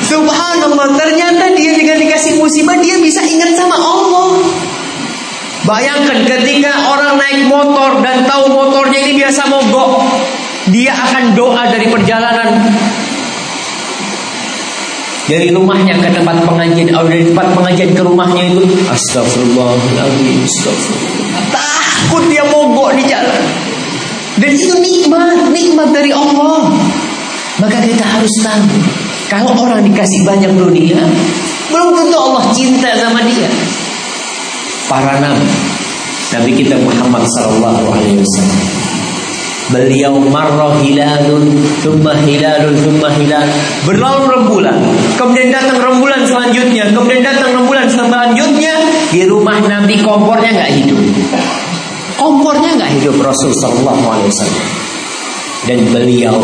Subhanallah. Ternyata dia dengan dikasih musibah dia bisa ingat sama Allah. Bayangkan ketika orang naik motor dan tahu motornya ini biasa mogok. Dia akan doa dari perjalanan dari rumahnya ke tempat pengajian atau dari tempat pengajian ke rumahnya itu astagfirullahaladzim astagfirullah takut dia mogok di jalan dan itu nikmat nikmat dari Allah maka kita harus tahu kalau orang dikasih banyak dunia belum tentu Allah cinta sama dia para nabi Nabi kita Muhammad sallallahu alaihi wasallam Beliau marrah hilalun, thumma hilalun, thumma hilal. Berlalu rembulan, kemudian datang rembulan selanjutnya, kemudian datang rembulan selanjutnya. Di rumah Nabi kompornya nggak hidup. Kompornya nggak hidup Rasul Sallallahu Alaihi Wasallam. Dan beliau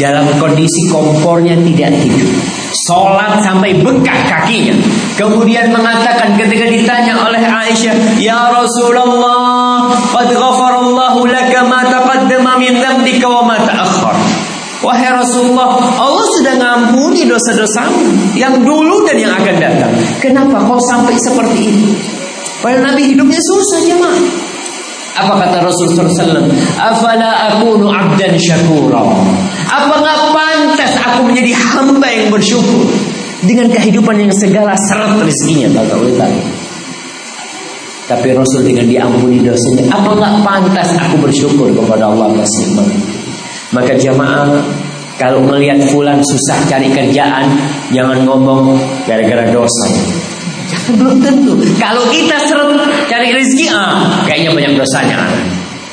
dalam kondisi kompornya tidak hidup. Sholat sampai bengkak kakinya. Kemudian mengatakan ketika ditanya oleh Aisyah, Ya Rasulullah, Qad ghafarallahu laka ma taqaddama min dhanbika wa ma ta'akhkhar. Wahai Rasulullah, Allah sudah ngampuni dosa-dosamu yang dulu dan yang akan datang. Kenapa kau sampai seperti ini? Padahal Nabi hidupnya susah jemaah. Apa kata Rasul SAW? Afala akunu abdan syakura. Apa nggak pantas aku menjadi hamba yang bersyukur dengan kehidupan yang segala seret rezekinya kata Allah Tapi Rasul dengan diampuni dosanya, apa nggak pantas aku bersyukur kepada Allah nikmat? Maka jamaah kalau melihat fulan susah cari kerjaan, jangan ngomong gara-gara dosa. Belum tentu. Kalau kita seret cari rezeki, ah, kayaknya banyak dosanya.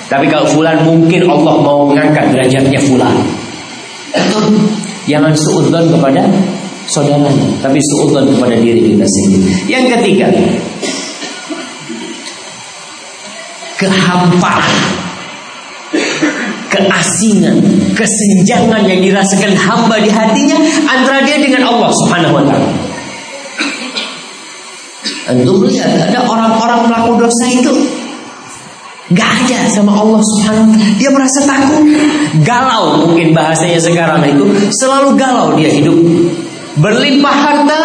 Tapi kalau fulan mungkin Allah mau mengangkat derajatnya fulan. Jangan suudzon kepada saudaranya, tapi suudzon kepada diri kita sendiri. Yang ketiga, kehampaan, keasingan, kesenjangan yang dirasakan hamba di hatinya antara dia dengan Allah Subhanahu wa taala. Antum lihat ada orang-orang pelaku dosa itu. Gak ada sama Allah subhanahu wa ta'ala. Dia merasa takut. Galau mungkin bahasanya sekarang itu. Selalu galau dia hidup. Berlimpah harta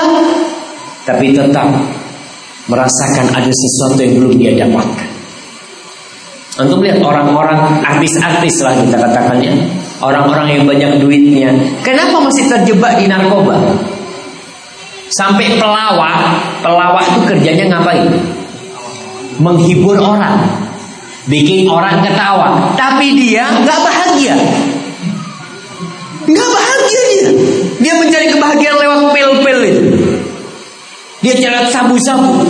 Tapi tetap Merasakan ada sesuatu yang belum dia dapatkan. Untuk lihat orang-orang Artis-artis lah kita katakannya Orang-orang yang banyak duitnya. Kenapa masih terjebak di narkoba Sampai pelawak Pelawak itu kerjanya ngapain Menghibur orang bikin orang ketawa, tapi dia nggak bahagia. Nggak bahagia dia. Dia mencari kebahagiaan lewat pil-pil itu. Dia jalan sabu-sabu.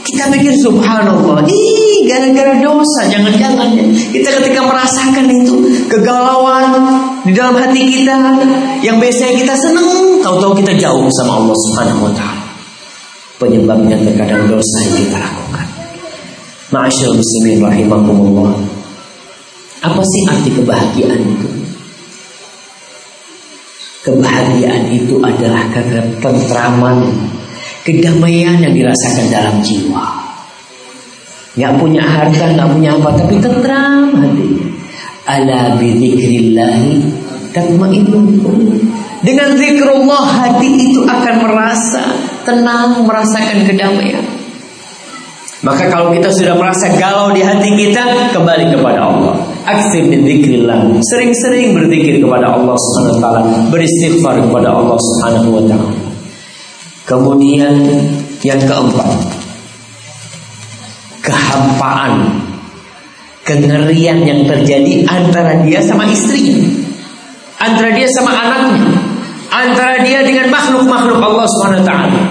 Kita pikir subhanallah, ih gara-gara dosa, jangan-jangan ya. Kita ketika merasakan itu kegalauan di dalam hati kita, yang biasanya kita seneng, tahu-tahu kita jauh sama Allah Subhanahu Wa Taala. Penyebabnya terkadang dosa yang kita lakukan. Ma'asyil muslimin rahimakumullah Apa sih arti kebahagiaan itu? Kebahagiaan itu adalah ketentraman Kedamaian yang dirasakan dalam jiwa Gak punya harta, gak punya apa Tapi tentram hati Ala bidzikrillahi tatmainnul Dengan zikrullah hati itu akan merasa tenang, merasakan kedamaian. Maka kalau kita sudah merasa galau di hati kita, kembali kepada Allah. Aksir min dzikrillah. Sering-sering berzikir kepada Allah Subhanahu wa taala, beristighfar kepada Allah Subhanahu wa taala. Kemudian yang keempat, kehampaan, kengerian yang terjadi antara dia sama istrinya, antara dia sama anaknya, antara dia dengan makhluk-makhluk Allah taala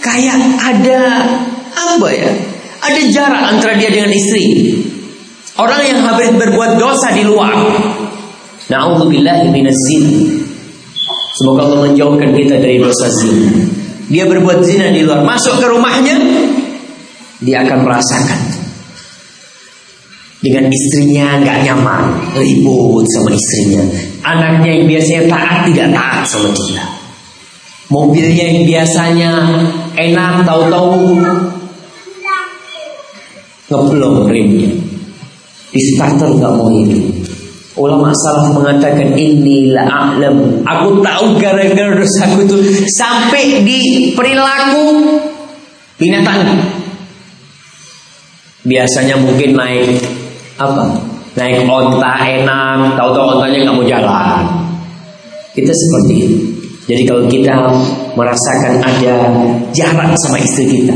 kayak ada apa ya? Ada jarak antara dia dengan istri. Orang yang habis berbuat dosa di luar. Nauzubillahi zina. Semoga Allah menjauhkan kita dari dosa zina. Dia berbuat zina di luar, masuk ke rumahnya, dia akan merasakan dengan istrinya nggak nyaman, ribut sama istrinya. Anaknya yang biasanya taat tidak taat sama dia. Mobilnya yang biasanya enak tahu-tahu ngeblok remnya. Di starter nggak mau ini. Ulama salaf mengatakan ini la a'lam. Aku tahu gara-gara dosaku itu sampai di perilaku binatang. Biasanya mungkin naik apa? Naik onta enak, tahu-tahu ontanya nggak mau jalan. Kita seperti itu. Jadi kalau kita merasakan ada jarak sama istri kita,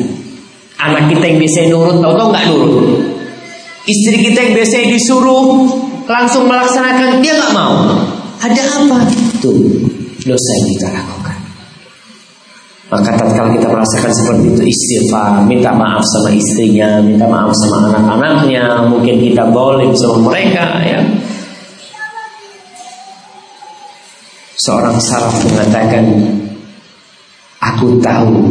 anak kita yang biasanya nurut, tahu-tahu nggak nurut. Istri kita yang biasanya disuruh langsung melaksanakan, dia nggak mau. Ada apa? Tuh dosa yang kita lakukan. Maka tatkala kita merasakan seperti itu istighfar, minta maaf sama istrinya, minta maaf sama anak-anaknya, mungkin kita boleh sama mereka ya. Seorang salaf mengatakan Aku tahu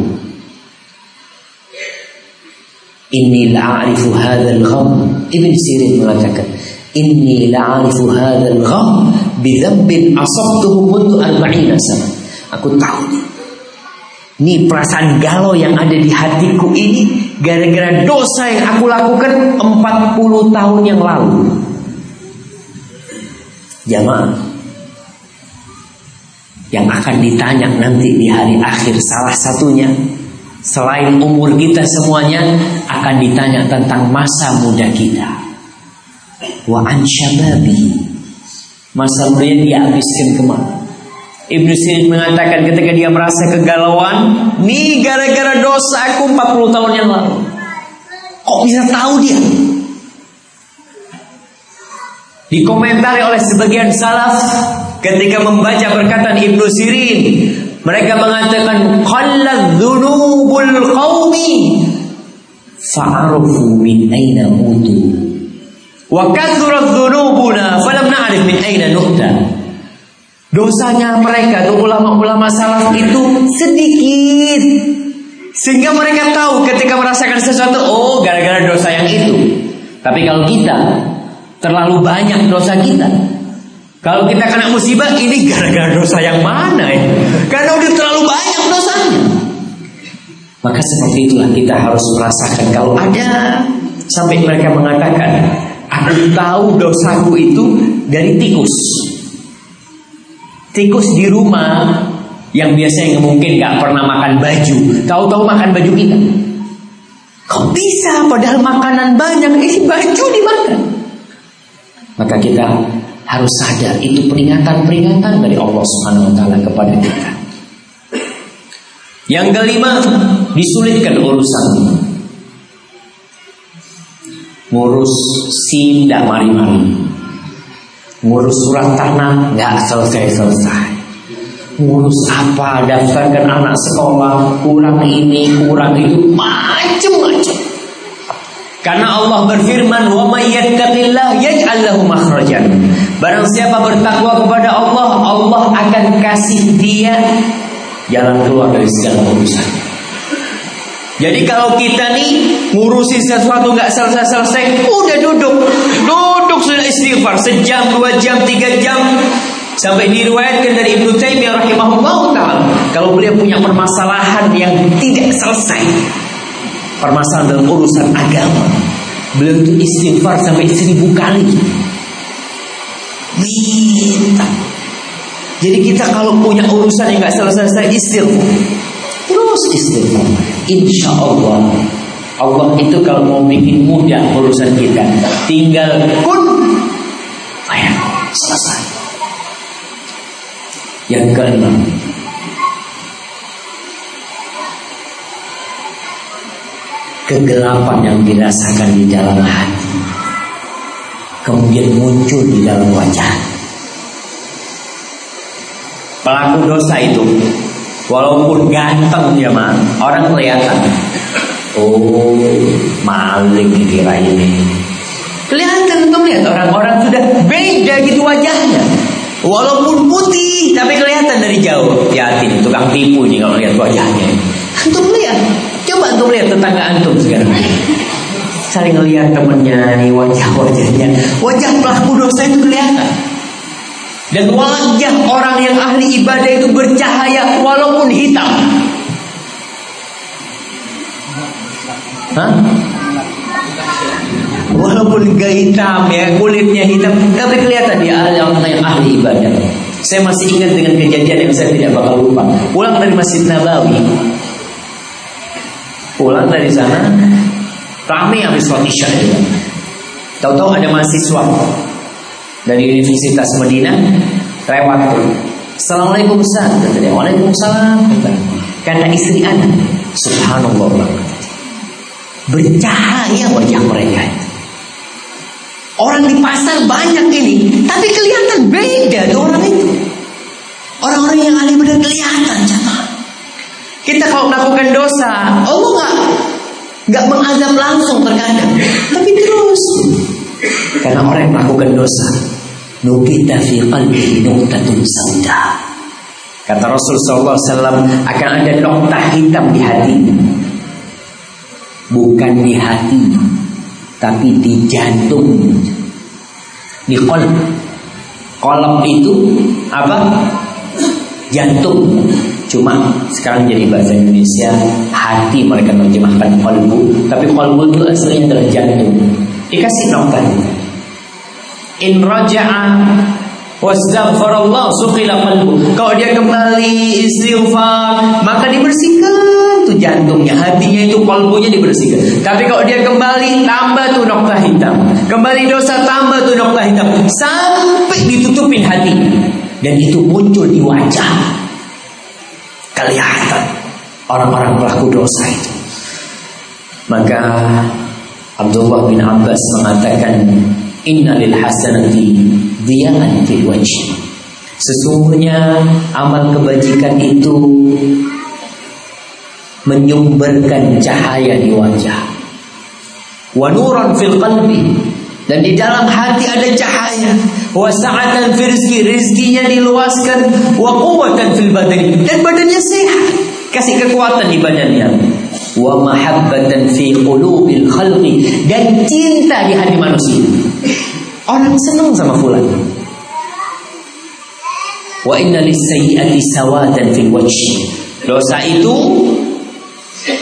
Inni la'arifu hadzal gham. Ibn Sirin mengatakan Inni la'arifu hadzal gham Bidhambin asabtuhu mundu arba'ina sana. Aku tahu Ini perasaan galau yang ada di hatiku ini Gara-gara dosa yang aku lakukan 40 tahun yang lalu. Jamaah yang akan ditanya nanti di hari akhir salah satunya selain umur kita semuanya akan ditanya tentang masa muda kita. Wa an masa muda dia habiskan ke mana Ibnu Sirin mengatakan ketika dia merasa kegalauan nih gara-gara dosa aku 40 tahun yang lalu Kok bisa tahu dia? Dikomentari oleh sebagian salaf ketika membaca perkataan Ibnu Sirin, mereka mengatakan qallad dzunubul qaumi fa'arufu min aina utu wa kathurat dzunubuna falam na'rif min aina nu'ta. Dosanya mereka tuh ulama-ulama salaf itu sedikit sehingga mereka tahu ketika merasakan sesuatu oh gara-gara dosa yang itu. Tapi kalau kita Terlalu banyak dosa kita. Kalau kita kena musibah ini gara-gara dosa yang mana ya? Karena udah terlalu banyak dosanya. Maka seperti itulah kita harus merasakan kalau ada sampai mereka mengatakan aku tahu dosaku itu dari tikus. Tikus di rumah yang biasanya mungkin nggak pernah makan baju, tahu-tahu makan baju kita. Kok bisa? Padahal makanan banyak, ini baju dimakan. Maka kita harus sadar itu peringatan-peringatan dari Allah Subhanahu wa taala kepada kita. Yang kelima, disulitkan urusan. Ngurus SIM tidak mari-mari. Ngurus surat tanah nggak selesai-selesai. Ngurus apa, daftarkan anak sekolah, kurang ini, kurang itu, macam-macam. Karena Allah berfirman, "Wa may yattaqillah yaj'al lahu makhrajan." Barang siapa bertakwa kepada Allah, Allah akan kasih dia jalan keluar dari segala urusan. Jadi kalau kita nih ngurusi sesuatu nggak selesai-selesai, udah duduk, duduk sudah istighfar sejam, dua jam, tiga jam, sampai diriwayatkan dari Ibnu Taimiyah rahimahullah taala kalau beliau punya permasalahan yang tidak selesai, permasalahan dalam urusan agama. Beliau itu istighfar sampai seribu kali. Minta. Jadi kita kalau punya urusan yang nggak selesai-selesai istighfar. Terus istighfar. Insya Allah Allah itu kalau mau bikin mudah urusan kita, tinggal kun, ayah selesai. Yang keenam, kegelapan yang dirasakan di dalam hati. Kemudian muncul di dalam wajah. Pelaku dosa itu walaupun ganteng ya mah orang kelihatan. Oh maling kira ini. Kelihatan tuh lihat orang-orang sudah beda gitu wajahnya. Walaupun putih tapi kelihatan dari jauh. Yakin tukang tipu nih kalau lihat wajahnya. Antum lihat. Coba antum lihat tetangga antum sekarang. Saling ngelihat temennya nih wajah-wajahnya. Wajah pelaku dosa itu kelihatan. Dan wajah orang yang ahli ibadah itu bercahaya walaupun hitam. Hah? Walaupun gak hitam ya, kulitnya hitam, tapi kelihatan dia yang, yang ahli ibadah. Saya masih ingat dengan kejadian yang saya tidak bakal lupa. Pulang dari Masjid Nabawi, Pulang dari sana Kami habis sholat isya Tahu-tahu ada mahasiswa Dari Universitas Medina Lewat Assalamualaikum Ustaz. Kata dia Waalaikumsalam. Kata istri anak Subhanallah. Bercahaya wajah mereka. Orang di pasar banyak ini Tapi kelihatan beda tuh orang itu. Orang-orang yang ahli benar kelihatan jamaah. Kita kalau melakukan dosa, Allah nggak nggak mengazab langsung terkadang, tapi terus. Karena orang yang melakukan dosa, nukita fi qalbihi nuqtatun sauda. Kata Rasul sallallahu alaihi wasallam akan ada noktah hitam di hati. Bukan di hati, tapi di jantung. Di kolb. Kolom itu apa? Jantung. Cuma sekarang jadi bahasa Indonesia hati mereka menerjemahkan kolbu, tapi kolbu itu aslinya adalah jantung. Dikasih nokta. In raja'a wastaghfarallah suqila qalbu. Kalau dia kembali istighfar, maka dibersihkan tuh jantungnya, hatinya itu kolbunya dibersihkan. Tapi kalau dia kembali tambah tuh nokta hitam. Kembali dosa tambah tuh nokta hitam sampai ditutupin hati. Dan itu muncul di wajah kelihatan orang-orang pelaku dosa itu. Maka Abdullah bin Abbas mengatakan Inna lil hasanati diya'an fil wajh Sesungguhnya amal kebajikan itu menyumberkan cahaya di wajah. Wa nuran fil qalbi dan di dalam hati ada cahaya. Wa sa'atan fil rizki, rizkinya diluaskan. Wa quwwatan fil badani dan badannya sehat. Kasih kekuatan di badannya. Wa mahabbatan fi qulubil khalqi dan cinta di hati manusia. Orang senang sama fulan. Wa inna lis-sayyi'ati sawadan fil wajhi. Dosa itu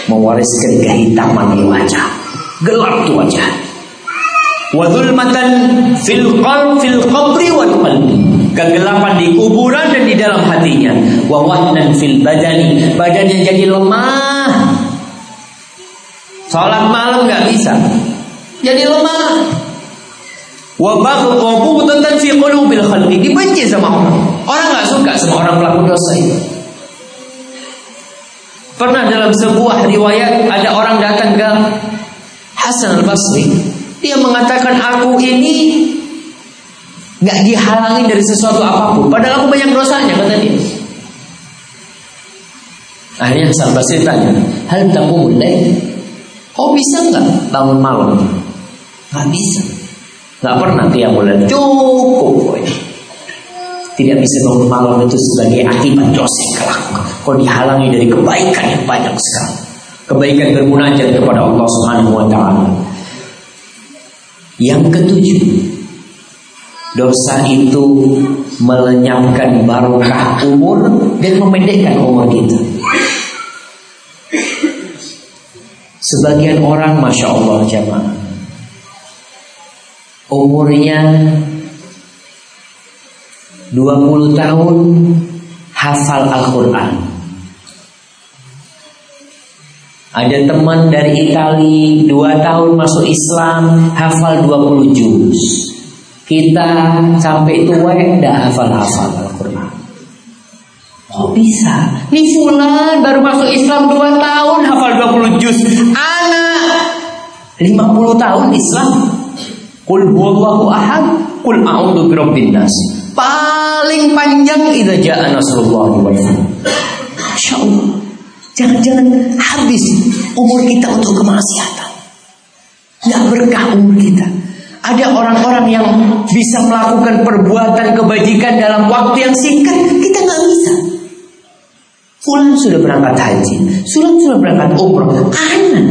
mewariskan kehitaman di wajah. Gelap tuh wajah. Wa dzulmatan fil qalb fil qabri wal qalbi. Kegelapan di kuburan dan di dalam hatinya. Wa wahnan fil badani. Badannya jadi lemah. Salat malam nggak bisa. Jadi lemah. Wa baghdhan fi qulubil khalqi. Dibenci sama orang. Orang nggak suka sama orang pelaku dosa itu. Pernah dalam sebuah riwayat ada orang datang ke Hasan al-Basri. Dia mengatakan aku ini nggak dihalangi dari sesuatu apa pun. Padahal aku banyak dosanya kata dia. Akhirnya Hasan al-Basri tanya, hal lail? Kau bisa nggak bangun malam? Nggak bisa. Nggak pernah qiyamul lail. Cukup. Tidak bisa bangun malam itu sebagai akibat dosa kelak. Kau dihalangi dari kebaikan yang banyak sekali. Kebaikan bermunajat kepada Allah Subhanahu wa taala. Yang ketujuh, dosa itu melenyapkan barokah umur dan memendekkan umur kita. Sebagian orang, masya Allah jamaah, umurnya 20 tahun hafal Al-Quran. Ada teman dari Itali 2 tahun masuk Islam hafal 20 juz. Kita sampai tua tidak hafal-hafal Al-Quran. Kok bisa? Fulan baru masuk Islam 2 tahun hafal 20 juz. Anak 50 tahun Islam. Qul huwallahu ahad, qul a'udzu birabbin nas paling panjang idza jaa nasrullah wal Masya Allah. Jangan-jangan habis umur kita untuk kemaksiatan. Nggak berkah umur kita. Ada orang-orang yang bisa melakukan perbuatan kebajikan dalam waktu yang singkat. Fulan sudah berangkat haji, Fulan sudah berangkat umroh, anak.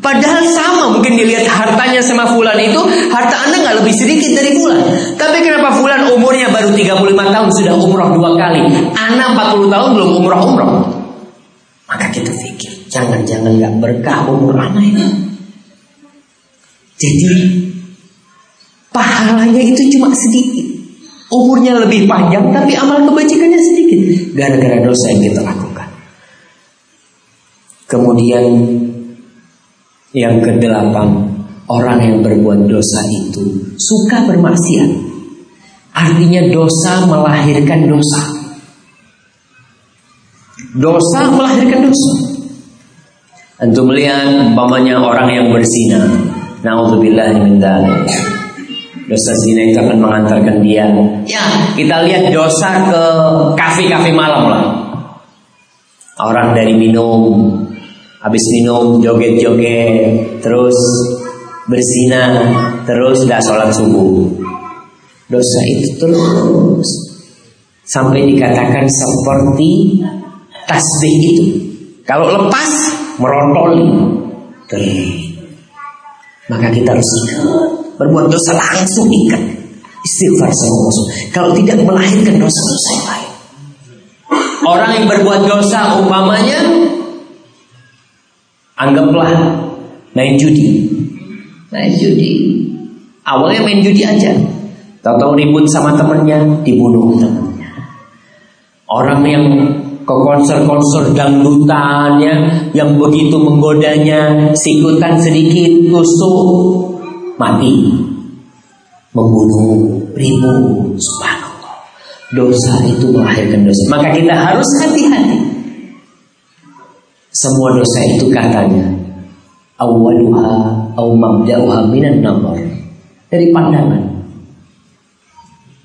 Padahal sama mungkin dilihat hartanya sama Fulan itu Harta anda nggak lebih sedikit dari Fulan. Tapi kenapa Fulan umurnya baru 35 tahun Sudah umroh dua kali? Anak 40 tahun belum umroh-umroh. Maka kita pikir Jangan-jangan nggak berkah umur anak ini Jadi Pahalanya itu cuma sedikit Umurnya lebih panjang Tapi amal kebajikannya sedikit Gara-gara dosa yang kita lakukan Kemudian yang kedelapan, orang yang berbuat dosa itu suka bermaksiat. Artinya dosa melahirkan dosa. Dosa melahirkan dosa. Antum melihat umpamanya orang yang berzina. Nauzubillah min dzalik. Dosa zina itu akan mengantarkan dia. Ya, kita lihat dosa ke kafe-kafe malam lah. Orang dari minum, Habis minum joget-joget Terus berzina Terus gak sholat subuh. Dosa itu terus. Sampai dikatakan seperti Tasbih itu. Kalau lepas Merontoli. Maka kita harus ikat Berbuat dosa langsung ikat Istighfar sama Allah Kalau tidak melahirkan dosa-dosa yang lain Orang yang berbuat dosa umpamanya Anggaplah main judi. Main judi. Awalnya main judi aja. Tahu-tahu ribut sama temennya, dibunuh temennya. Orang yang ke konser-konser dangdutannya yang begitu menggodanya, sikutan sedikit, tusuk, mati. Membunuh, ribut, subhanallah. Dosa itu melahirkan dosa. Maka kita harus hati-hati. Semua dosa itu katanya awaluha au mabda'uha minan nazar. Dari pandangan.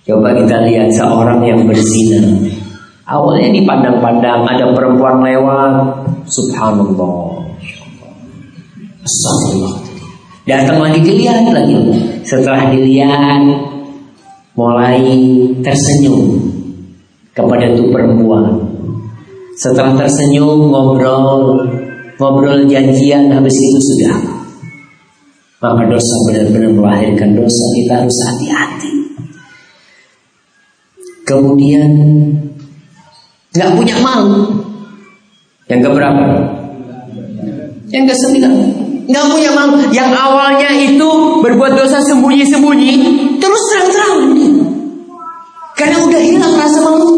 Coba kita lihat seorang yang berzina. Awalnya dipandang-pandang ada perempuan lewat, subhanallah. Astagfirullah. Datang lagi dilihat lagi. Setelah dilihat, mulai tersenyum kepada tuh perempuan. Setelah tersenyum, ngobrol, ngobrol janjian, habis itu sudah. Maka dosa benar-benar melahirkan dosa. Kita harus hati-hati. Kemudian nggak punya malu. Yang keberapa? Yang ke punya malu. Yang awalnya itu berbuat dosa sembunyi-sembunyi, terus terang-terang. Karena udah hilang rasa malu.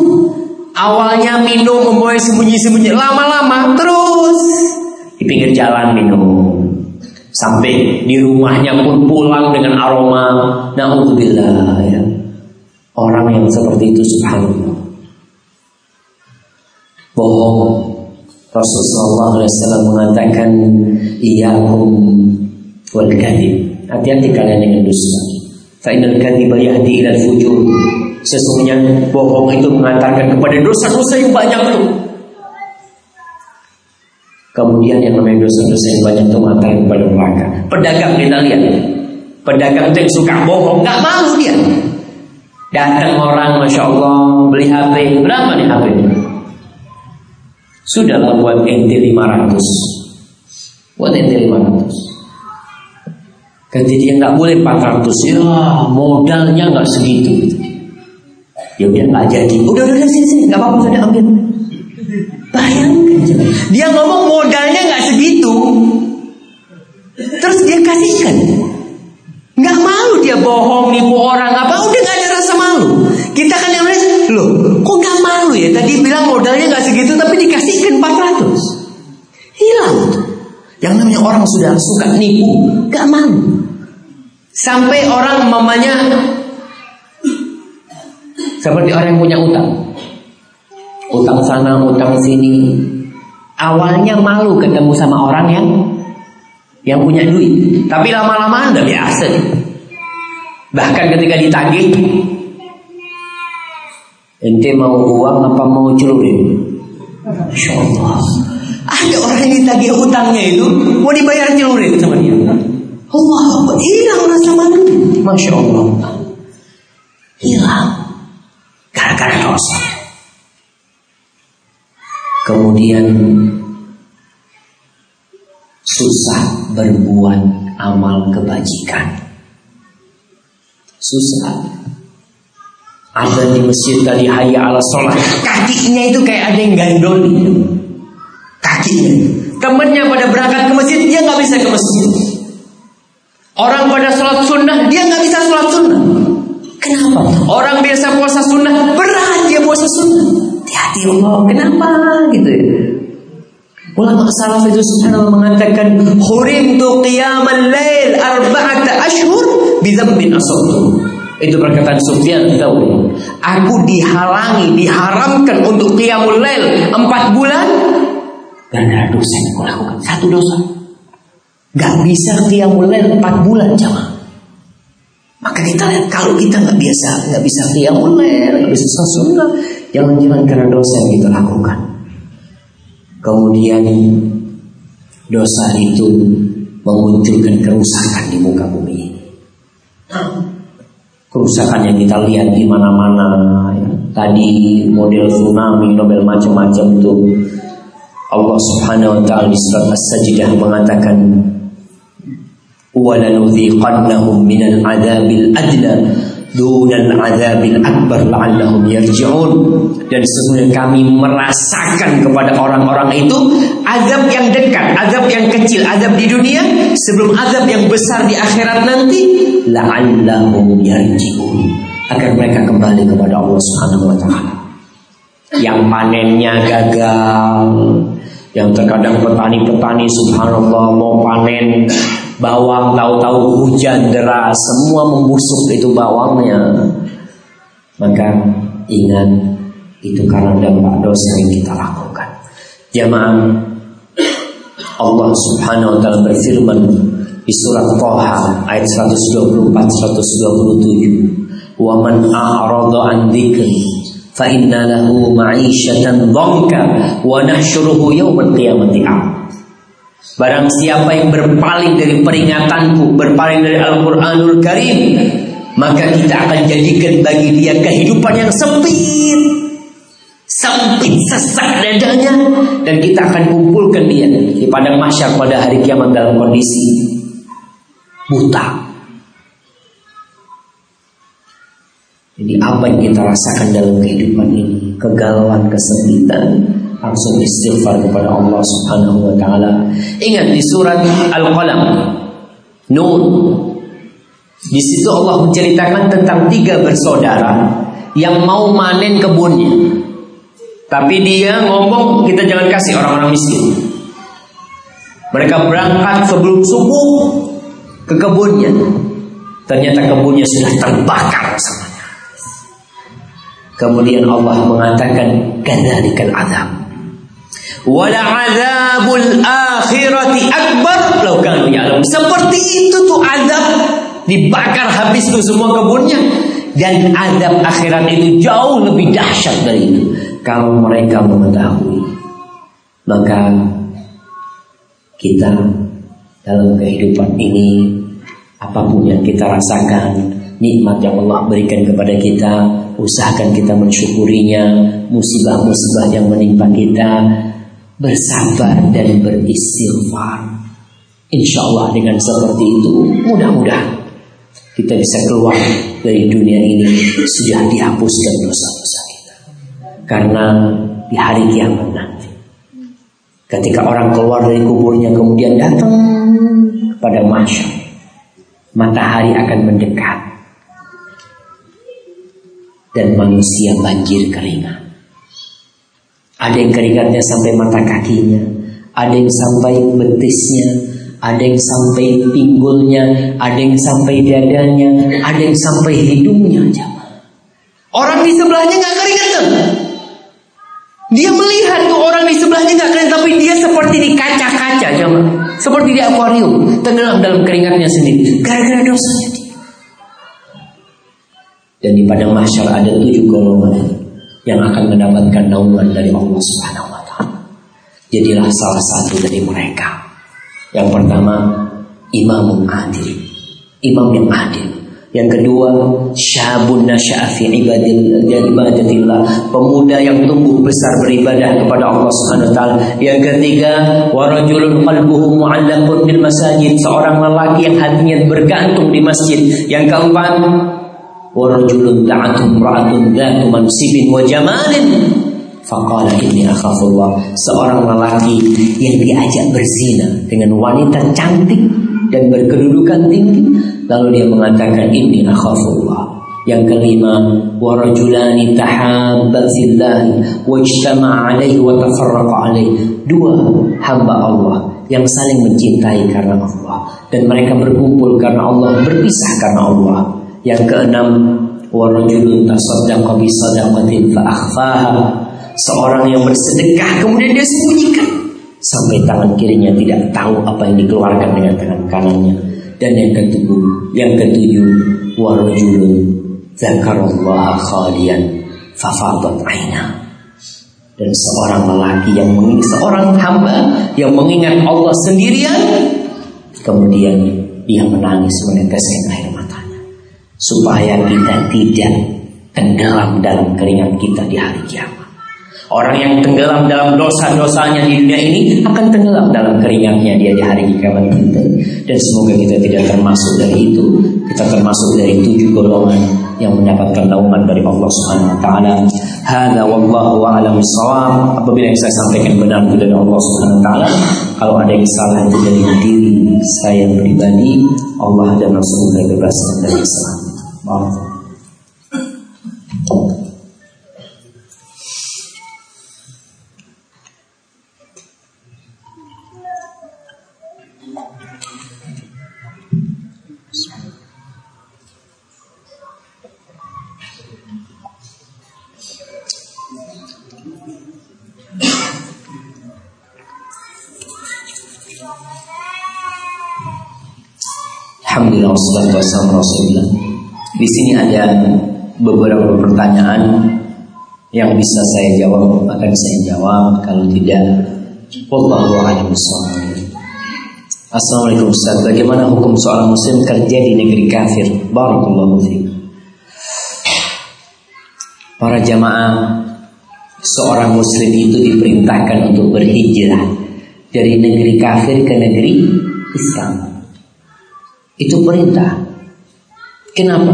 Awalnya minum membawa sembunyi-sembunyi, lama-lama terus di pinggir jalan minum. Sampai di rumahnya pun pulang dengan aroma Na'udzubillah ya. Orang yang seperti itu subhanallah Bohong Rasulullah SAW mengatakan Iyakum wal kadhib. Hati-hati kalian dengan dusta Fa'inal kadhiba yahdi ilal fujur. Sesungguhnya bohong itu mengantarkan kepada dosa-dosa yang banyak tuh Kemudian yang namanya dosa-dosa yang banyak itu mengantarkan kepada neraka Pedagang kita lihat Pedagang itu yang suka bohong Gak malu dia. Datang orang Masya Allah Beli HP Berapa nih HP Sudahlah buat ente 500 Ente 500 Kata dia nggak boleh 400 Ya modalnya nggak segitu. Ya udah nggak jadi. Udah udah sini sini. Nggak apa-apa sudah ambil. Bayangkan. Dia ngomong modalnya nggak segitu. Terus dia kasihkan. Nggak malu dia bohong nipu orang apa? Udah nggak ada rasa malu. Kita kan yang loh kok nggak malu ya? Tadi bilang modalnya nggak segitu tapi dikasihkan 400 hilang Yang namanya orang sudah suka nipu nggak malu. Sampai orang mamanya seperti orang yang punya utang. Utang sana, utang sini. Awalnya malu ketemu sama orang yang yang punya duit. Tapi lama-lama udah biasa. Bahkan ketika ditagih, ente mau uang apa mau celurit? Masya Allah. Ada orang yang ditagih utangnya itu mau dibayar celurit sama dia. Allah hilang rasa malu. Masya Allah. Hilang. Gara-gara dosa. Kemudian susah berbuat amal kebajikan. Susah. Ada di masjid tadi hayya ala sholat. Kakinya itu kayak ada yang gandol. Kakinya. Temennya pada berangkat ke masjid, dia nggak bisa ke masjid. Orang pada sholat sunnah, dia nggak bisa sholat sunnah. Kenapa? Orang biasa puasa sunnah, berat dia puasa sunnah. Hati-hati Allah, kenapa gitu ya? Ulama salaf itu subhanallah mengatakan hurim tu qiyamal lail arba'ata ashhur bidzambin asabtu. Itu perkataan Sufyan Tsauri. Aku dihalangi, diharamkan untuk qiyamul lail 4 bulan karena dosa yang aku lakukan. Satu dosa. Gak bisa qiyamul lail 4 bulan jamaah. Maka kita lihat kalau kita nggak biasa, nggak bisa qiyamul lail, nggak bisa sunnah, jangan-jangan karena dosa yang kita lakukan. Kemudian dosa itu memunculkan kerusakan di muka bumi. Kerusakan yang kita lihat di mana-mana. Ya. Tadi model tsunami, Nobel macam-macam itu. Allah Subhanahu wa taala di surat As-Sajdah mengatakan وَلَنُذِيقَنَّهُمْ مِنَ الْعَذَابِ الْأَدْنَى dunal adzabil akbar la'allahum yarji'un dan sesungguhnya kami merasakan kepada orang-orang itu azab yang dekat, azab yang kecil, azab di dunia sebelum azab yang besar di akhirat nanti la'allahum yarji'un agar mereka kembali kepada Allah Subhanahu wa taala. Yang panennya gagal, yang terkadang petani-petani subhanallah mau panen bawang tahu-tahu hujan deras semua membusuk itu bawangnya. Maka ingat itu karena dampak dosa yang kita lakukan. Jamaah Allah subhanahu wa ta'ala berfirman di surat Toha ayat 124 127 wa man a'rada an dzikri lahu ma'isyatan dhanka wa nahsyuruhu yaumal qiyamati Barang siapa yang berpaling dari peringatanku, berpaling dari Al-Qur'anul Karim, maka kita akan jadikan bagi dia kehidupan yang sempit. Sempit sesak dadanya dan kita akan kumpulkan dia di padang mahsyar pada hari kiamat dalam kondisi buta. Jadi apa yang kita rasakan dalam kehidupan ini? Kegalauan, kesempitan, langsung istighfar kepada Allah Subhanahu wa taala. Ingat di surat Al-Qalam Nur di situ Allah menceritakan tentang tiga bersaudara yang mau manen kebunnya. Tapi dia ngomong kita jangan kasih orang-orang miskin. Mereka berangkat sebelum subuh ke kebunnya. Ternyata kebunnya sudah terbakar semuanya. Kemudian Allah mengatakan kadzalikal azab. Wala azabul akhirati akbar law kanu ya'lam. Seperti itu tuh azab dibakar habis tuh semua kebunnya dan azab akhirat itu jauh lebih dahsyat dari itu kalau mereka mengetahui maka kita dalam kehidupan ini apa pun yang kita rasakan nikmat yang Allah berikan kepada kita usahakan kita mensyukurinya musibah-musibah yang menimpa kita. Bersabar dan beristighfar. Insya Allah dengan seperti itu mudah-mudahan kita bisa keluar dari dunia ini sudah dihapuskan dosa-dosa kita. Karena di hari kiamat nanti ketika orang keluar dari kuburnya kemudian datang pada masyarakat matahari akan mendekat dan manusia banjir keringat. Ada yang keringatnya sampai mata kakinya, ada yang sampai betisnya, ada yang sampai pinggulnya, ada yang sampai dadanya, ada yang sampai hidungnya. Orang di sebelahnya nggak keringetan. Dia melihat tuh orang di sebelahnya nggak keringetan, tapi dia seperti di kaca-kaca, jemaah. Seperti di akuarium, tenggelam dalam keringatnya sendiri. Gara-gara dosanya. Dan di padang mahsyar ada tujuh golongan yang akan mendapatkan naungan dari Allah Subhanahu wa taala. Jadilah salah satu dari mereka. Yang pertama, imam adil. Imam yang adil. Yang kedua, syabun nasya'a fi pemuda yang tumbuh besar beribadah kepada Allah Subhanahu wa taala. Yang ketiga, wa rajulun qalbuhu mu'allaqun bil masajid, seorang lelaki yang hatinya bergantung di masjid. Yang keempat, da'atu imra'atun dzatu mansibin wa jamalin. Faqala inni akhafullah. Seorang lelaki yang diajak berzina Dengan wanita cantik Dan berkedudukan tinggi Lalu dia mengatakan ini akhafullah. Yang kelima Warajulani tahabba fillahi Wajtama alaihi wa tafarraqa alaihi Dua hamba Allah Yang saling mencintai karena Allah. Dan mereka berkumpul karena Allah Berpisah karena Allah Yang keenam Warajulun tasaddaqa bisadaqatin fa'akhfaha Seorang yang bersedekah kemudian dia sembunyikan sampai tangan kirinya tidak tahu apa yang dikeluarkan dengan tangan kanannya. Dan yang ketujuh, yang ketujuh, warajulun zakarallah khalian fafadat aina. Dan seorang lelaki yang mengingat seorang hamba yang mengingat Allah sendirian kemudian dia menangis meneteskan air supaya kita tidak tenggelam dalam keringat kita di hari kiamat. Orang yang tenggelam dalam dosa-dosanya di dunia ini akan tenggelam dalam keringatnya dia di hari kiamat kita. Dan semoga kita tidak termasuk dari itu. Kita termasuk dari tujuh golongan yang mendapatkan naungan dari Allah Subhanahu wa taala. Hada wallahu a'lam bissawab. Apabila yang saya sampaikan benar itu dari Allah Subhanahu wa taala, kalau ada yang salah itu dari diri saya pribadi, Allah dan Rasulullah bebaskan dari الحمد لله والصلاة والسلام على رسول الله. Di sini ada beberapa pertanyaan yang bisa saya jawab akan saya jawab kalau tidak wallahu a'lam Assalamualaikum Ustaz. Bagaimana hukum seorang muslim kerja di negeri kafir? Barakallahu fiik Para jamaah Seorang muslim itu diperintahkan untuk berhijrah Dari negeri kafir ke negeri Islam. Itu perintah. Kenapa?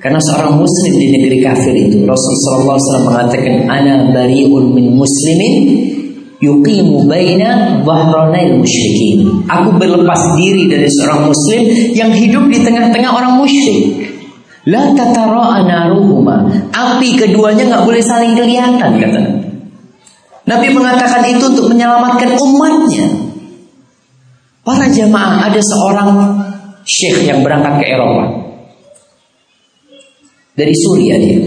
Karena seorang muslim di negeri kafir itu Rasulullah SAW mengatakan Ana bari'un min muslimin Yuqimu baina Dhahranai musyrikin. Aku berlepas diri dari seorang muslim Yang hidup di tengah-tengah orang musyrik. La tatara'a naruhuma Api keduanya nggak boleh saling kelihatan kata Nabi mengatakan itu untuk menyelamatkan umatnya. Para jamaah ada seorang syekh yang berangkat ke Eropa. Dari Suria dia.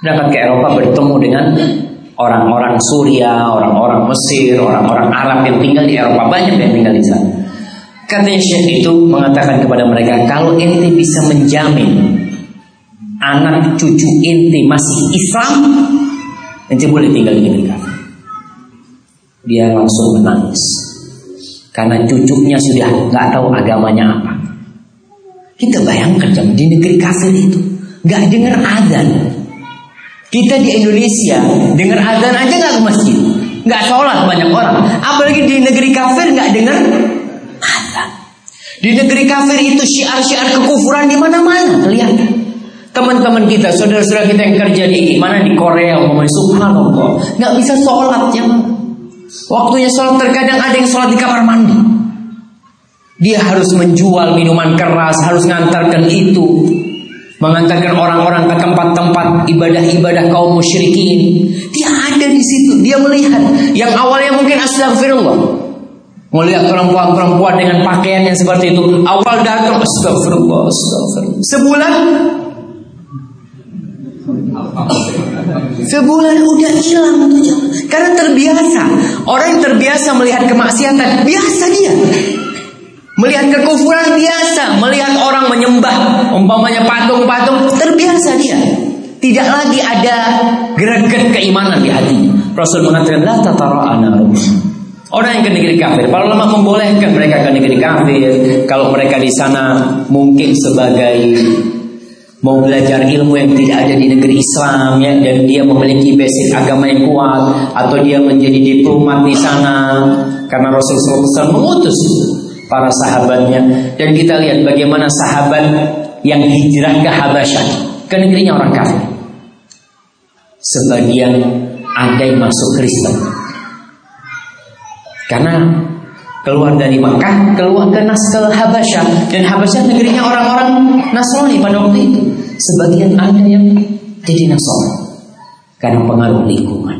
Berangkat ke Eropa bertemu dengan orang-orang Suria, orang-orang Mesir, orang-orang Arab yang tinggal di Eropa. Banyak yang tinggal di sana. Katanya syekh itu mengatakan kepada mereka, kalau ente bisa menjamin anak cucu ente masih Islam, ente boleh tinggal di kafir. Dia langsung menangis. Karena cucunya sudah nggak tahu agamanya apa. Kita bayangkan di negeri kafir itu nggak dengar azan. Kita di Indonesia dengar azan aja nggak ke masjid, nggak sholat banyak orang. Apalagi di negeri kafir nggak dengar azan. Di negeri kafir itu syiar-syiar kekufuran di mana-mana kelihatan. Teman-teman kita, saudara-saudara kita yang kerja di mana di Korea, umpamanya subhanallah, nggak bisa sholat jamaah. Waktunya sholat terkadang ada yang sholat di kamar mandi. Dia harus menjual minuman keras, harus ngantarkan itu. Mengantarkan orang-orang ke tempat-tempat ibadah-ibadah kaum musyrikin. Dia ada di situ, dia melihat. Yang awalnya mungkin astagfirullah. Melihat perempuan-perempuan dengan pakaian yang seperti itu. Awal datang astagfirullah, astagfirullah. Sebulan Sebulan udah hilang tuh Karena terbiasa. Orang yang terbiasa melihat kemaksiatan, biasa dia. Melihat kekufuran biasa, melihat orang menyembah umpamanya patung-patung, terbiasa dia. Tidak lagi ada greget keimanan di hatinya. Rasul mengatakan la tatara'ana Orang yang ke negeri kafir, para ulama membolehkan mereka ke negeri kafir kalau mereka di sana mungkin sebagai mau belajar ilmu yang tidak ada di negeri Islam ya dan dia memiliki basic agama yang kuat atau dia menjadi diplomat di sana karena Rasulullah SAW mengutus para sahabatnya dan kita lihat bagaimana sahabat yang hijrah ke Habasyah ke negerinya orang kafir sebagian ada yang masuk Kristen karena keluar dari Mekah, keluar ke Nas ke Habasyah dan Habasyah negerinya orang-orang Nasrani pada waktu itu. Sebagian ada yang jadi Nasrani karena pengaruh lingkungan.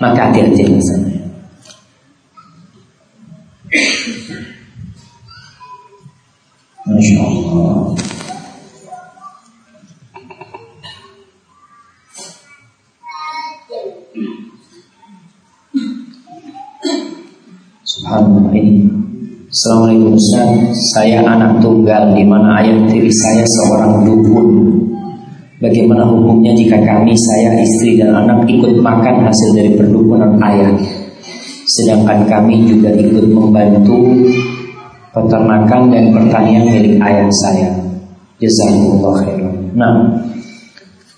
Maka hati-hati. Assalamualaikum Ustaz. Saya anak tunggal. Di mana ayah tiri saya seorang dukun? Bagaimana hukumnya jika kami, saya, istri dan anak ikut makan hasil dari perdukunan ayah? Sedangkan kami juga ikut membantu peternakan dan pertanian milik ayah saya Jazakumullah khairan Nah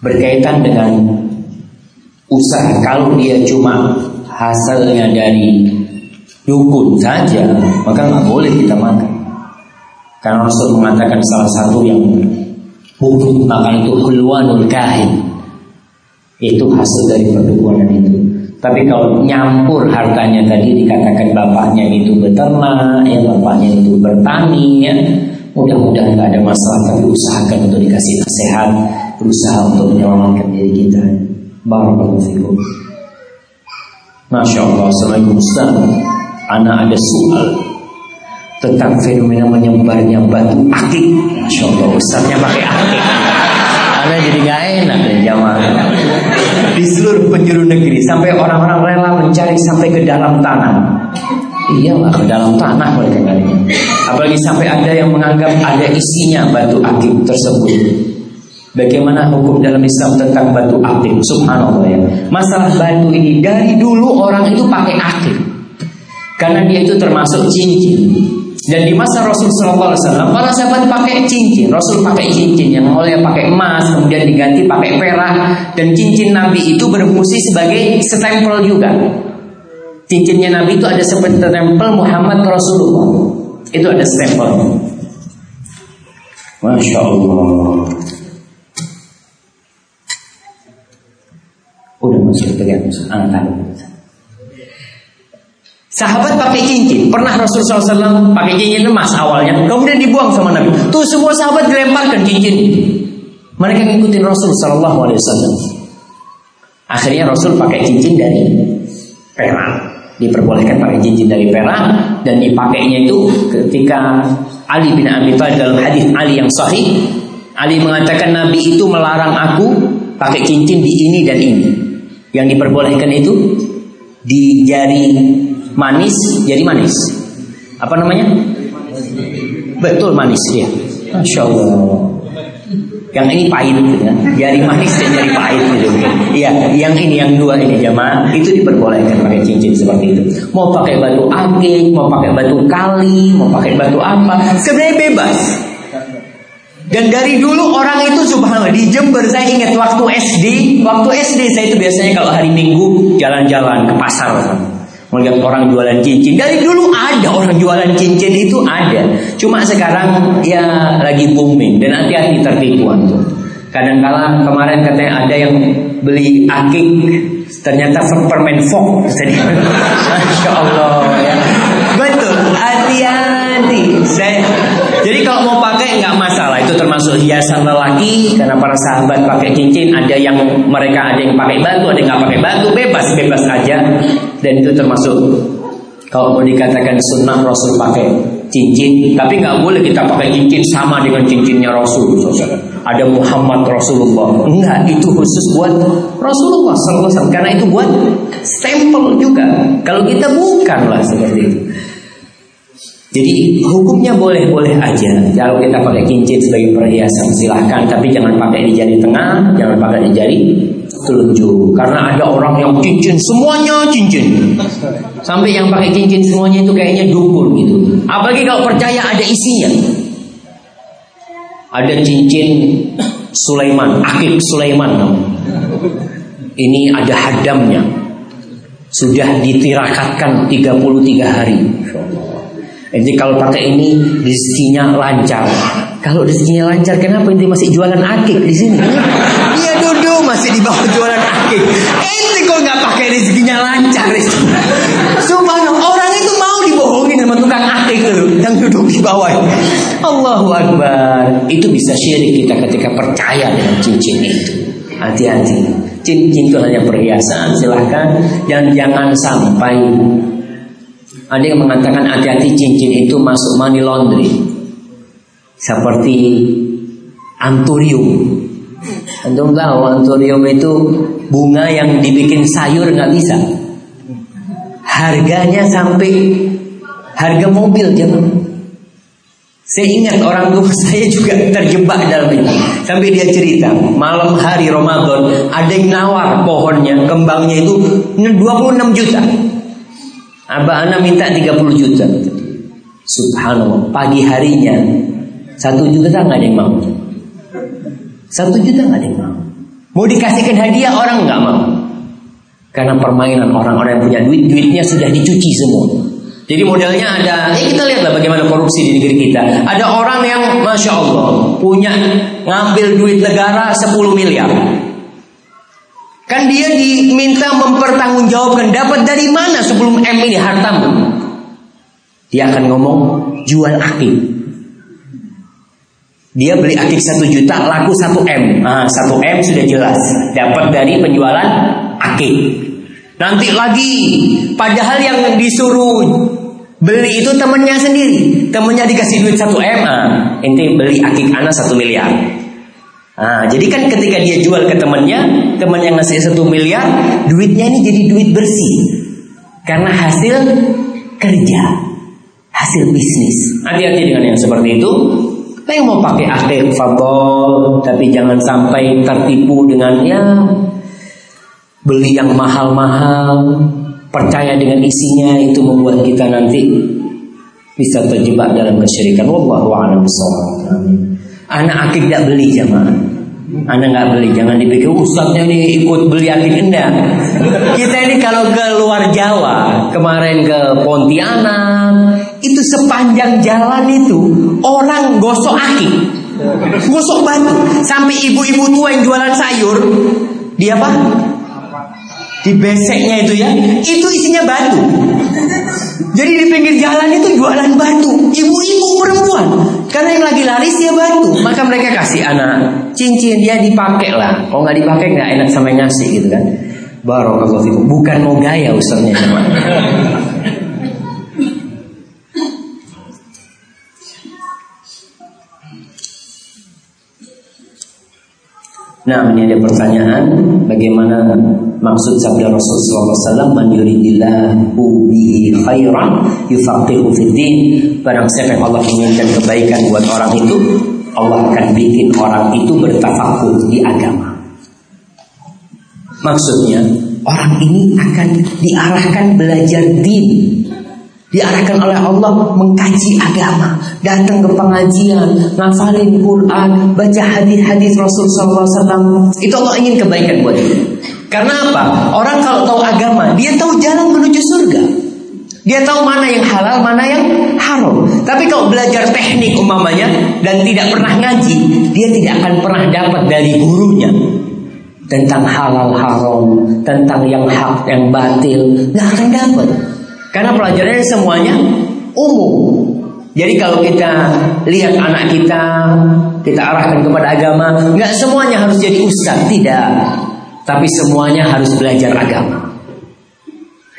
Berkaitan dengan usaha Kalau dia cuma hasilnya dari dukun saja, maka nggak boleh kita makan. Karena Rasul mengatakan salah satu yang bukti makan itu keluarul kahin. Itu hasil dari perdukunan itu. Tapi kalau nyampur hartanya tadi dikatakan bapaknya itu beternak, ya bapaknya itu bertani, ya mudah-mudahan nggak ada masalah. Tapi usahakan untuk dikasih nasihat, berusaha untuk menyelamatkan diri kita. Barakallahu fikum. Masya Allah, Assalamualaikum Ustaz Anak ada soal tentang fenomena menyebarnya batu akik. Masya Allah, Ustaznya pakai akik. Anak jadi gak enak deh jamaah. Di seluruh penjuru negeri sampai orang-orang rela mencari sampai ke dalam tanah. Iyalah ke dalam tanah mereka galinya. Apalagi sampai ada yang menganggap ada isinya batu akik tersebut. Bagaimana hukum dalam Islam tentang batu akik? Subhanallah ya. Masalah batu ini dari dulu orang itu pakai akik. Karena dia itu termasuk cincin. Dan di masa Rasul SAW para sahabat pakai cincin. Rasul pakai cincin yang awalnya pakai emas, kemudian diganti pakai perak. Dan cincin Nabi itu berfungsi sebagai stempel juga. Cincinnya Nabi itu ada seperti stempel Muhammad Rasulullah. Itu ada stempel. Masya Allah. Udah masuk masuk angkat. Sahabat pakai cincin. Pernah Rasulullah SAW pakai cincin emas awalnya. Kemudian dibuang sama Nabi. Tuh semua sahabat dilemparkan cincin. Mereka ngikutin Rasul Wasallam. Akhirnya Rasul pakai cincin dari perak. Diperbolehkan pakai cincin dari perak dan dipakainya itu ketika Ali bin Abi Thalib dalam hadis Ali yang sahih, Ali mengatakan Nabi itu melarang aku pakai cincin di ini dan ini. Yang diperbolehkan itu di jari manis jadi manis. Apa namanya? Betul manis ya. Masya Allah. Yang ini pahit gitu ya. Jari manis dan jari pahit gitu. Iya, yang ini yang dua ini jamaah itu diperbolehkan pakai cincin seperti itu. Mau pakai batu akik, mau pakai batu kali, mau pakai batu apa, sebenarnya bebas. Dan dari dulu orang itu subhanallah di Jember saya ingat waktu SD, waktu SD saya itu biasanya kalau hari Minggu jalan-jalan ke pasar melihat orang jualan cincin. Dari dulu ada orang jualan cincin itu ada. Cuma sekarang ya lagi booming dan hati-hati tertipu antum. Kadang-kala kemarin katanya ada yang beli akik ternyata permen fok jadi Masya Allah ya. Betul, hati-hati. Saya jadi kalau mau pakai nggak masalah. Itu termasuk hiasan lelaki karena para sahabat pakai cincin ada yang mereka ada yang pakai batu ada yang nggak pakai batu bebas bebas aja. Dan itu termasuk kalau mau dikatakan sunnah Rasul pakai cincin tapi nggak boleh kita pakai cincin sama dengan cincinnya Rasul ada Muhammad Rasulullah. Enggak itu khusus buat Rasulullah SAW karena itu buat stempel juga. Kalau kita bukanlah seperti itu jadi hukumnya boleh-boleh aja. Kalau kita pakai cincin sebagai perhiasan silahkan, tapi jangan pakai di jari tengah, jangan pakai di jari telunjuk. Karena ada orang yang cincin semuanya cincin. Sampai yang pakai cincin semuanya itu kayaknya dukun gitu. Apalagi kalau percaya ada isinya. Ada cincin Sulaiman, akik Sulaiman. Ini ada hadamnya. Sudah ditirakatkan 33 hari. Jadi kalau pakai ini rezekinya lancar. Kalau rezekinya lancar, kenapa ini masih jualan akik di sini? Iya duduk masih di bawah jualan akik. Ini kok nggak pakai rezekinya lancar. Subhanallah orang itu mau dibohongin sama tukang akik itu yang duduk di bawah. Allahu Akbar. Itu bisa syirik kita ketika percaya dengan cincin itu. Hati-hati. Cincin itu hanya perhiasan. Silahkan dan jangan sampai ada yang mengatakan hati-hati cincin itu masuk money laundry. Seperti anturium. Antum tahu anturium itu bunga yang dibikin sayur nggak bisa. Harganya sampai harga mobil jangan. Saya ingat orang tua saya juga terjebak dalam itu. Sampai dia cerita, malam hari Ramadan ada yang nawar pohonnya, kembangnya itu 26 juta. Abah Ana minta 30 juta. Subhanallah, pagi harinya satu juta nggak ada yang mau. Satu juta nggak ada yang mau. Mau dikasihkan hadiah orang nggak mau. Karena permainan orang-orang yang punya duit, duitnya sudah dicuci semua. Jadi modelnya ada, ya kita lihatlah bagaimana korupsi di negeri kita. Ada orang yang masya Allah punya ngambil duit negara 10 miliar. Kan dia diminta mempertanggungjawabkan dapat dari mana sebelum M ini hartamu. Dia akan ngomong jual akik. Dia beli akik satu juta, laku satu M. Nah, satu M sudah jelas. Dapat dari penjualan akik. Nanti lagi, padahal yang disuruh beli itu temennya sendiri. Temennya dikasih duit satu M. Nah, inti beli akik anak satu miliar. Nah, jadi kan ketika dia jual ke temannya, teman yang ngasih satu miliar, duitnya ini jadi duit bersih. Karena hasil kerja, hasil bisnis. Hati-hati dengan yang seperti itu. Apa yang mau pakai akhir fabel, tapi jangan sampai tertipu dengan ya beli yang mahal-mahal, percaya dengan isinya itu membuat kita nanti bisa terjebak dalam kesyirikan. Wallahu a'lam bishawab. Anak akid tidak beli jamaah. Anda nggak beli, jangan dipikir ustadznya ini ikut beli akid enggak. Kita ini kalau ke luar Jawa, kemarin ke Pontianak, itu sepanjang jalan itu orang gosok akid, gosok batu, sampai ibu-ibu tua yang jualan sayur, dia apa? Di beseknya itu ya, itu isinya batu. Jadi di pinggir jalan itu jualan batu, ibu-ibu perempuan. Karena yang lagi laris dia batu, maka mereka kasih anak cincin dia dipakai lah. Kalau nggak dipakai nggak enak sama ngasih gitu kan. Fikum. Bukan mau gaya ustaznya cuma. Nah, ini ada pertanyaan bagaimana maksud sabda Rasul sallallahu alaihi wasallam man yuridillahu bihi khairan yufaqihu fid din. Barang siapa yang Allah inginkan kebaikan buat orang itu, Allah akan bikin orang itu bertafakur di agama. Maksudnya, orang ini akan diarahkan belajar din diarahkan oleh Allah mengkaji agama, datang ke pengajian, ngafalin Quran, baca hadis-hadis Rasul SAW. Itu Allah ingin kebaikan buat dia. Karena apa? Orang kalau tahu agama, dia tahu jalan menuju surga. Dia tahu mana yang halal, mana yang haram. Tapi kalau belajar teknik umpamanya dan tidak pernah ngaji, dia tidak akan pernah dapat dari gurunya tentang halal haram, tentang yang hak, yang batil, nggak akan dapat. Karena pelajarannya semuanya umum. Jadi kalau kita lihat anak kita, kita arahkan kepada agama, nggak semuanya harus jadi ustaz, tidak. Tapi semuanya harus belajar agama.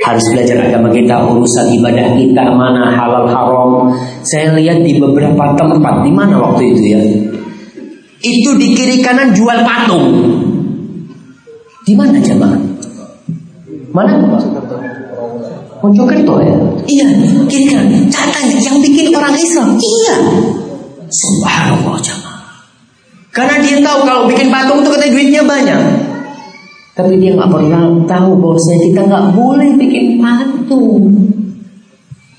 Harus belajar agama kita, urusan ibadah kita, mana halal haram. Saya lihat di beberapa tempat, di mana waktu itu ya? Itu di kiri kanan jual patung. Di mana jemaah? Mana Mojokerto ya? Iya, kiri kanan. Catanya yang bikin orang Islam. Iya. Subhanallah jemaah. Karena dia tahu kalau bikin patung itu katanya duitnya banyak. Tapi dia nggak pernah tahu bahwasanya kita nggak boleh bikin patung.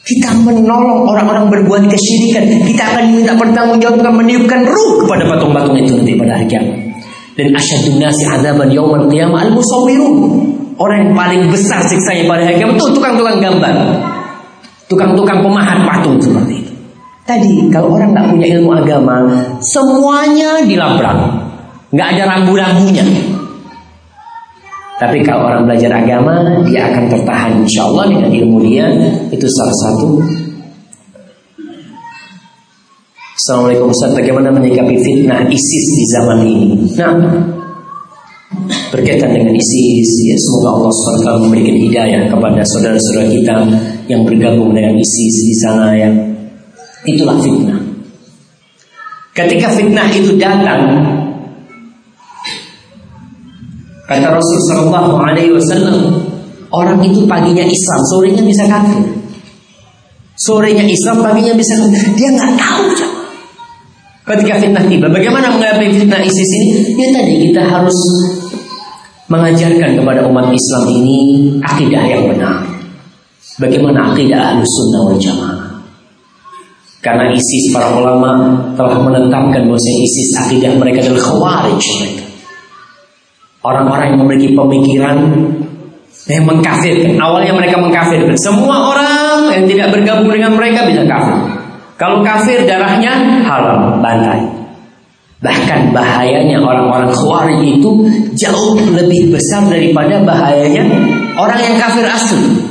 Kita menolong orang-orang berbuat kesyirikan. Kita akan minta pertanggungjawaban meniupkan ruh kepada patung-patung itu nanti pada hari kiamat. Dan asyadun nasi adaban yaumal qiyamah al-musawwirun. Orang yang paling besar siksanya pada hari kiamat itu tukang-tukang gambar. Tukang-tukang pemahat patung seperti itu. Tadi kalau orang nggak punya ilmu agama, semuanya dilabrak. Nggak ada rambu-rambunya. Tapi kalau orang belajar agama, dia akan tertahan insya Allah dengan ilmu dia. Itu salah satu. Assalamualaikum Ustaz, bagaimana menyikapi fitnah ISIS di zaman ini? Nah, berkaitan dengan ISIS, ya semoga Allah SWT memberikan hidayah kepada saudara-saudara kita yang bergabung dengan ISIS di sana ya. Itulah fitnah. Ketika fitnah itu datang, kata Rasul Shallallahu Alaihi Wasallam, orang itu paginya Islam, sorenya bisa kafir. Sorenya Islam, paginya bisa kafir. Dia nggak tahu. Ketika fitnah tiba, bagaimana menghadapi fitnah ISIS ini? Ya tadi kita harus mengajarkan kepada umat Islam ini akidah yang benar. Bagaimana akidah ahlus sunnah wal jamaah. Karena ISIS para ulama telah menetapkan bahwa ISIS akidah mereka adalah khawarij mereka. Orang-orang yang memiliki pemikiran yang mengkafirkan. Awalnya mereka mengkafirkan. Semua orang yang tidak bergabung dengan mereka bisa kafir. Kalau kafir darahnya halal, bantai. Bahkan bahayanya orang-orang khawarij itu jauh lebih besar daripada bahayanya orang yang kafir asli.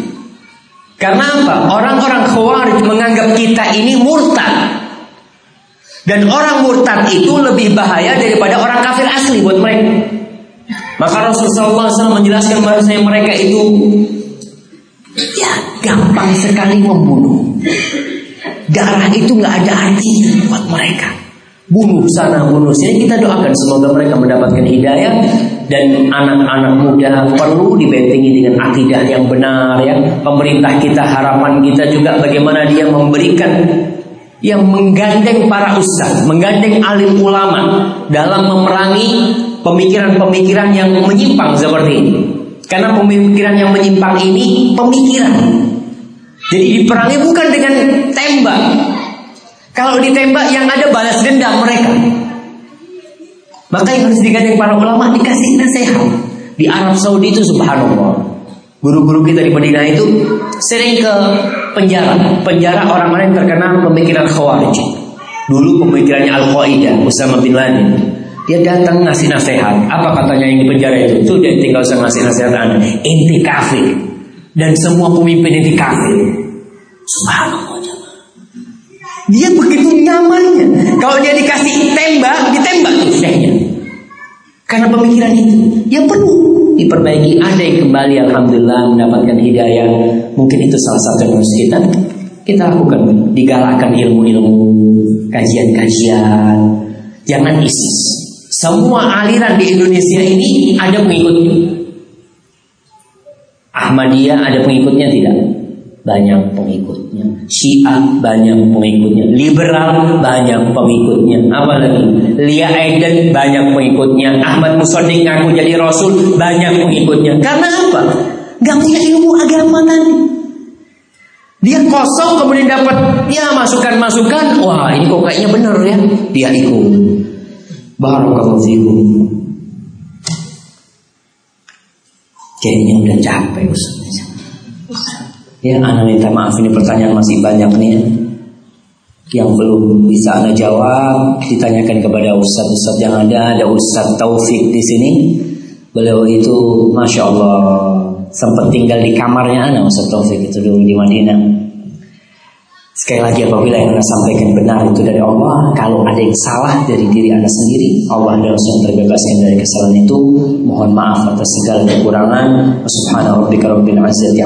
Karena apa? Orang-orang khawarij menganggap kita ini murtad. Dan orang murtad itu lebih bahaya daripada orang kafir asli buat mereka. Maka Rasulullah SAW menjelaskan bahwasanya mereka itu ya gampang sekali membunuh. Darah itu nggak ada artinya buat mereka. Bunuh sana bunuh sini. Kita doakan semoga mereka mendapatkan hidayah dan anak-anak muda perlu dibentengi dengan akidah yang benar ya. Pemerintah kita harapan kita juga bagaimana dia memberikan yang menggandeng para ustaz menggandeng alim ulama dalam memerangi pemikiran-pemikiran yang menyimpang seperti ini. Karena pemikiran yang menyimpang ini pemikiran. Jadi diperangi bukan dengan tembak kalau ditembak yang ada balas dendam mereka. Maka yang harus digandeng para ulama dikasih nasihat. Di Arab Saudi itu subhanallah. Guru-guru kita di Madinah itu sering ke penjara. Penjara orang-orang yang terkena pemikiran khawarij. Dulu pemikirannya Al-Qaeda, Usama bin Laden. Dia datang ngasih nasihat. Apa katanya yang di penjara itu? Itu dia tinggal usah ngasih nasihat anda. Inti kafir. Dan semua pemimpin inti kafir. Subhanallah. Dia begitu nyamannya. Kalau dia dikasih tembak, ditembak tuh syekhnya. Karena pemikiran itu, ya perlu diperbaiki. Ada yang kembali, alhamdulillah mendapatkan hidayah. Mungkin itu salah satu yang harus kita kita lakukan. Digalakkan ilmu-ilmu, kajian-kajian. Jangan ISIS. Semua aliran di Indonesia ini ada pengikutnya. Ahmadiyah ada pengikutnya tidak? banyak pengikutnya. Syiah banyak pengikutnya. Liberal banyak pengikutnya. Apa lagi? Lia Aiden banyak pengikutnya. Ahmad Musodik ngaku jadi Rasul banyak pengikutnya. Karena apa? Gak punya ilmu agama tadi. Dia kosong kemudian dapat ya masukan-masukan. Wah ini kok kayaknya benar ya. Dia ikut. Barakallahu fikum. Kayaknya udah capek Ustaz. Ya, anak minta maaf ini pertanyaan masih banyak nih yang belum bisa anda jawab ditanyakan kepada ustadz-ustadz yang ada ada ustadz Taufik di sini. Beliau itu masya Allah sempat tinggal di kamarnya anak ustadz Taufik itu dulu di Madinah sekali lagi apabila yang anda sampaikan benar itu dari Allah kalau ada yang salah dari diri anda sendiri Allah dan Rasul terbebaskan dari kesalahan itu. Mohon maaf atas segala kekurangan. Subhanahu rabbika rabbil izzati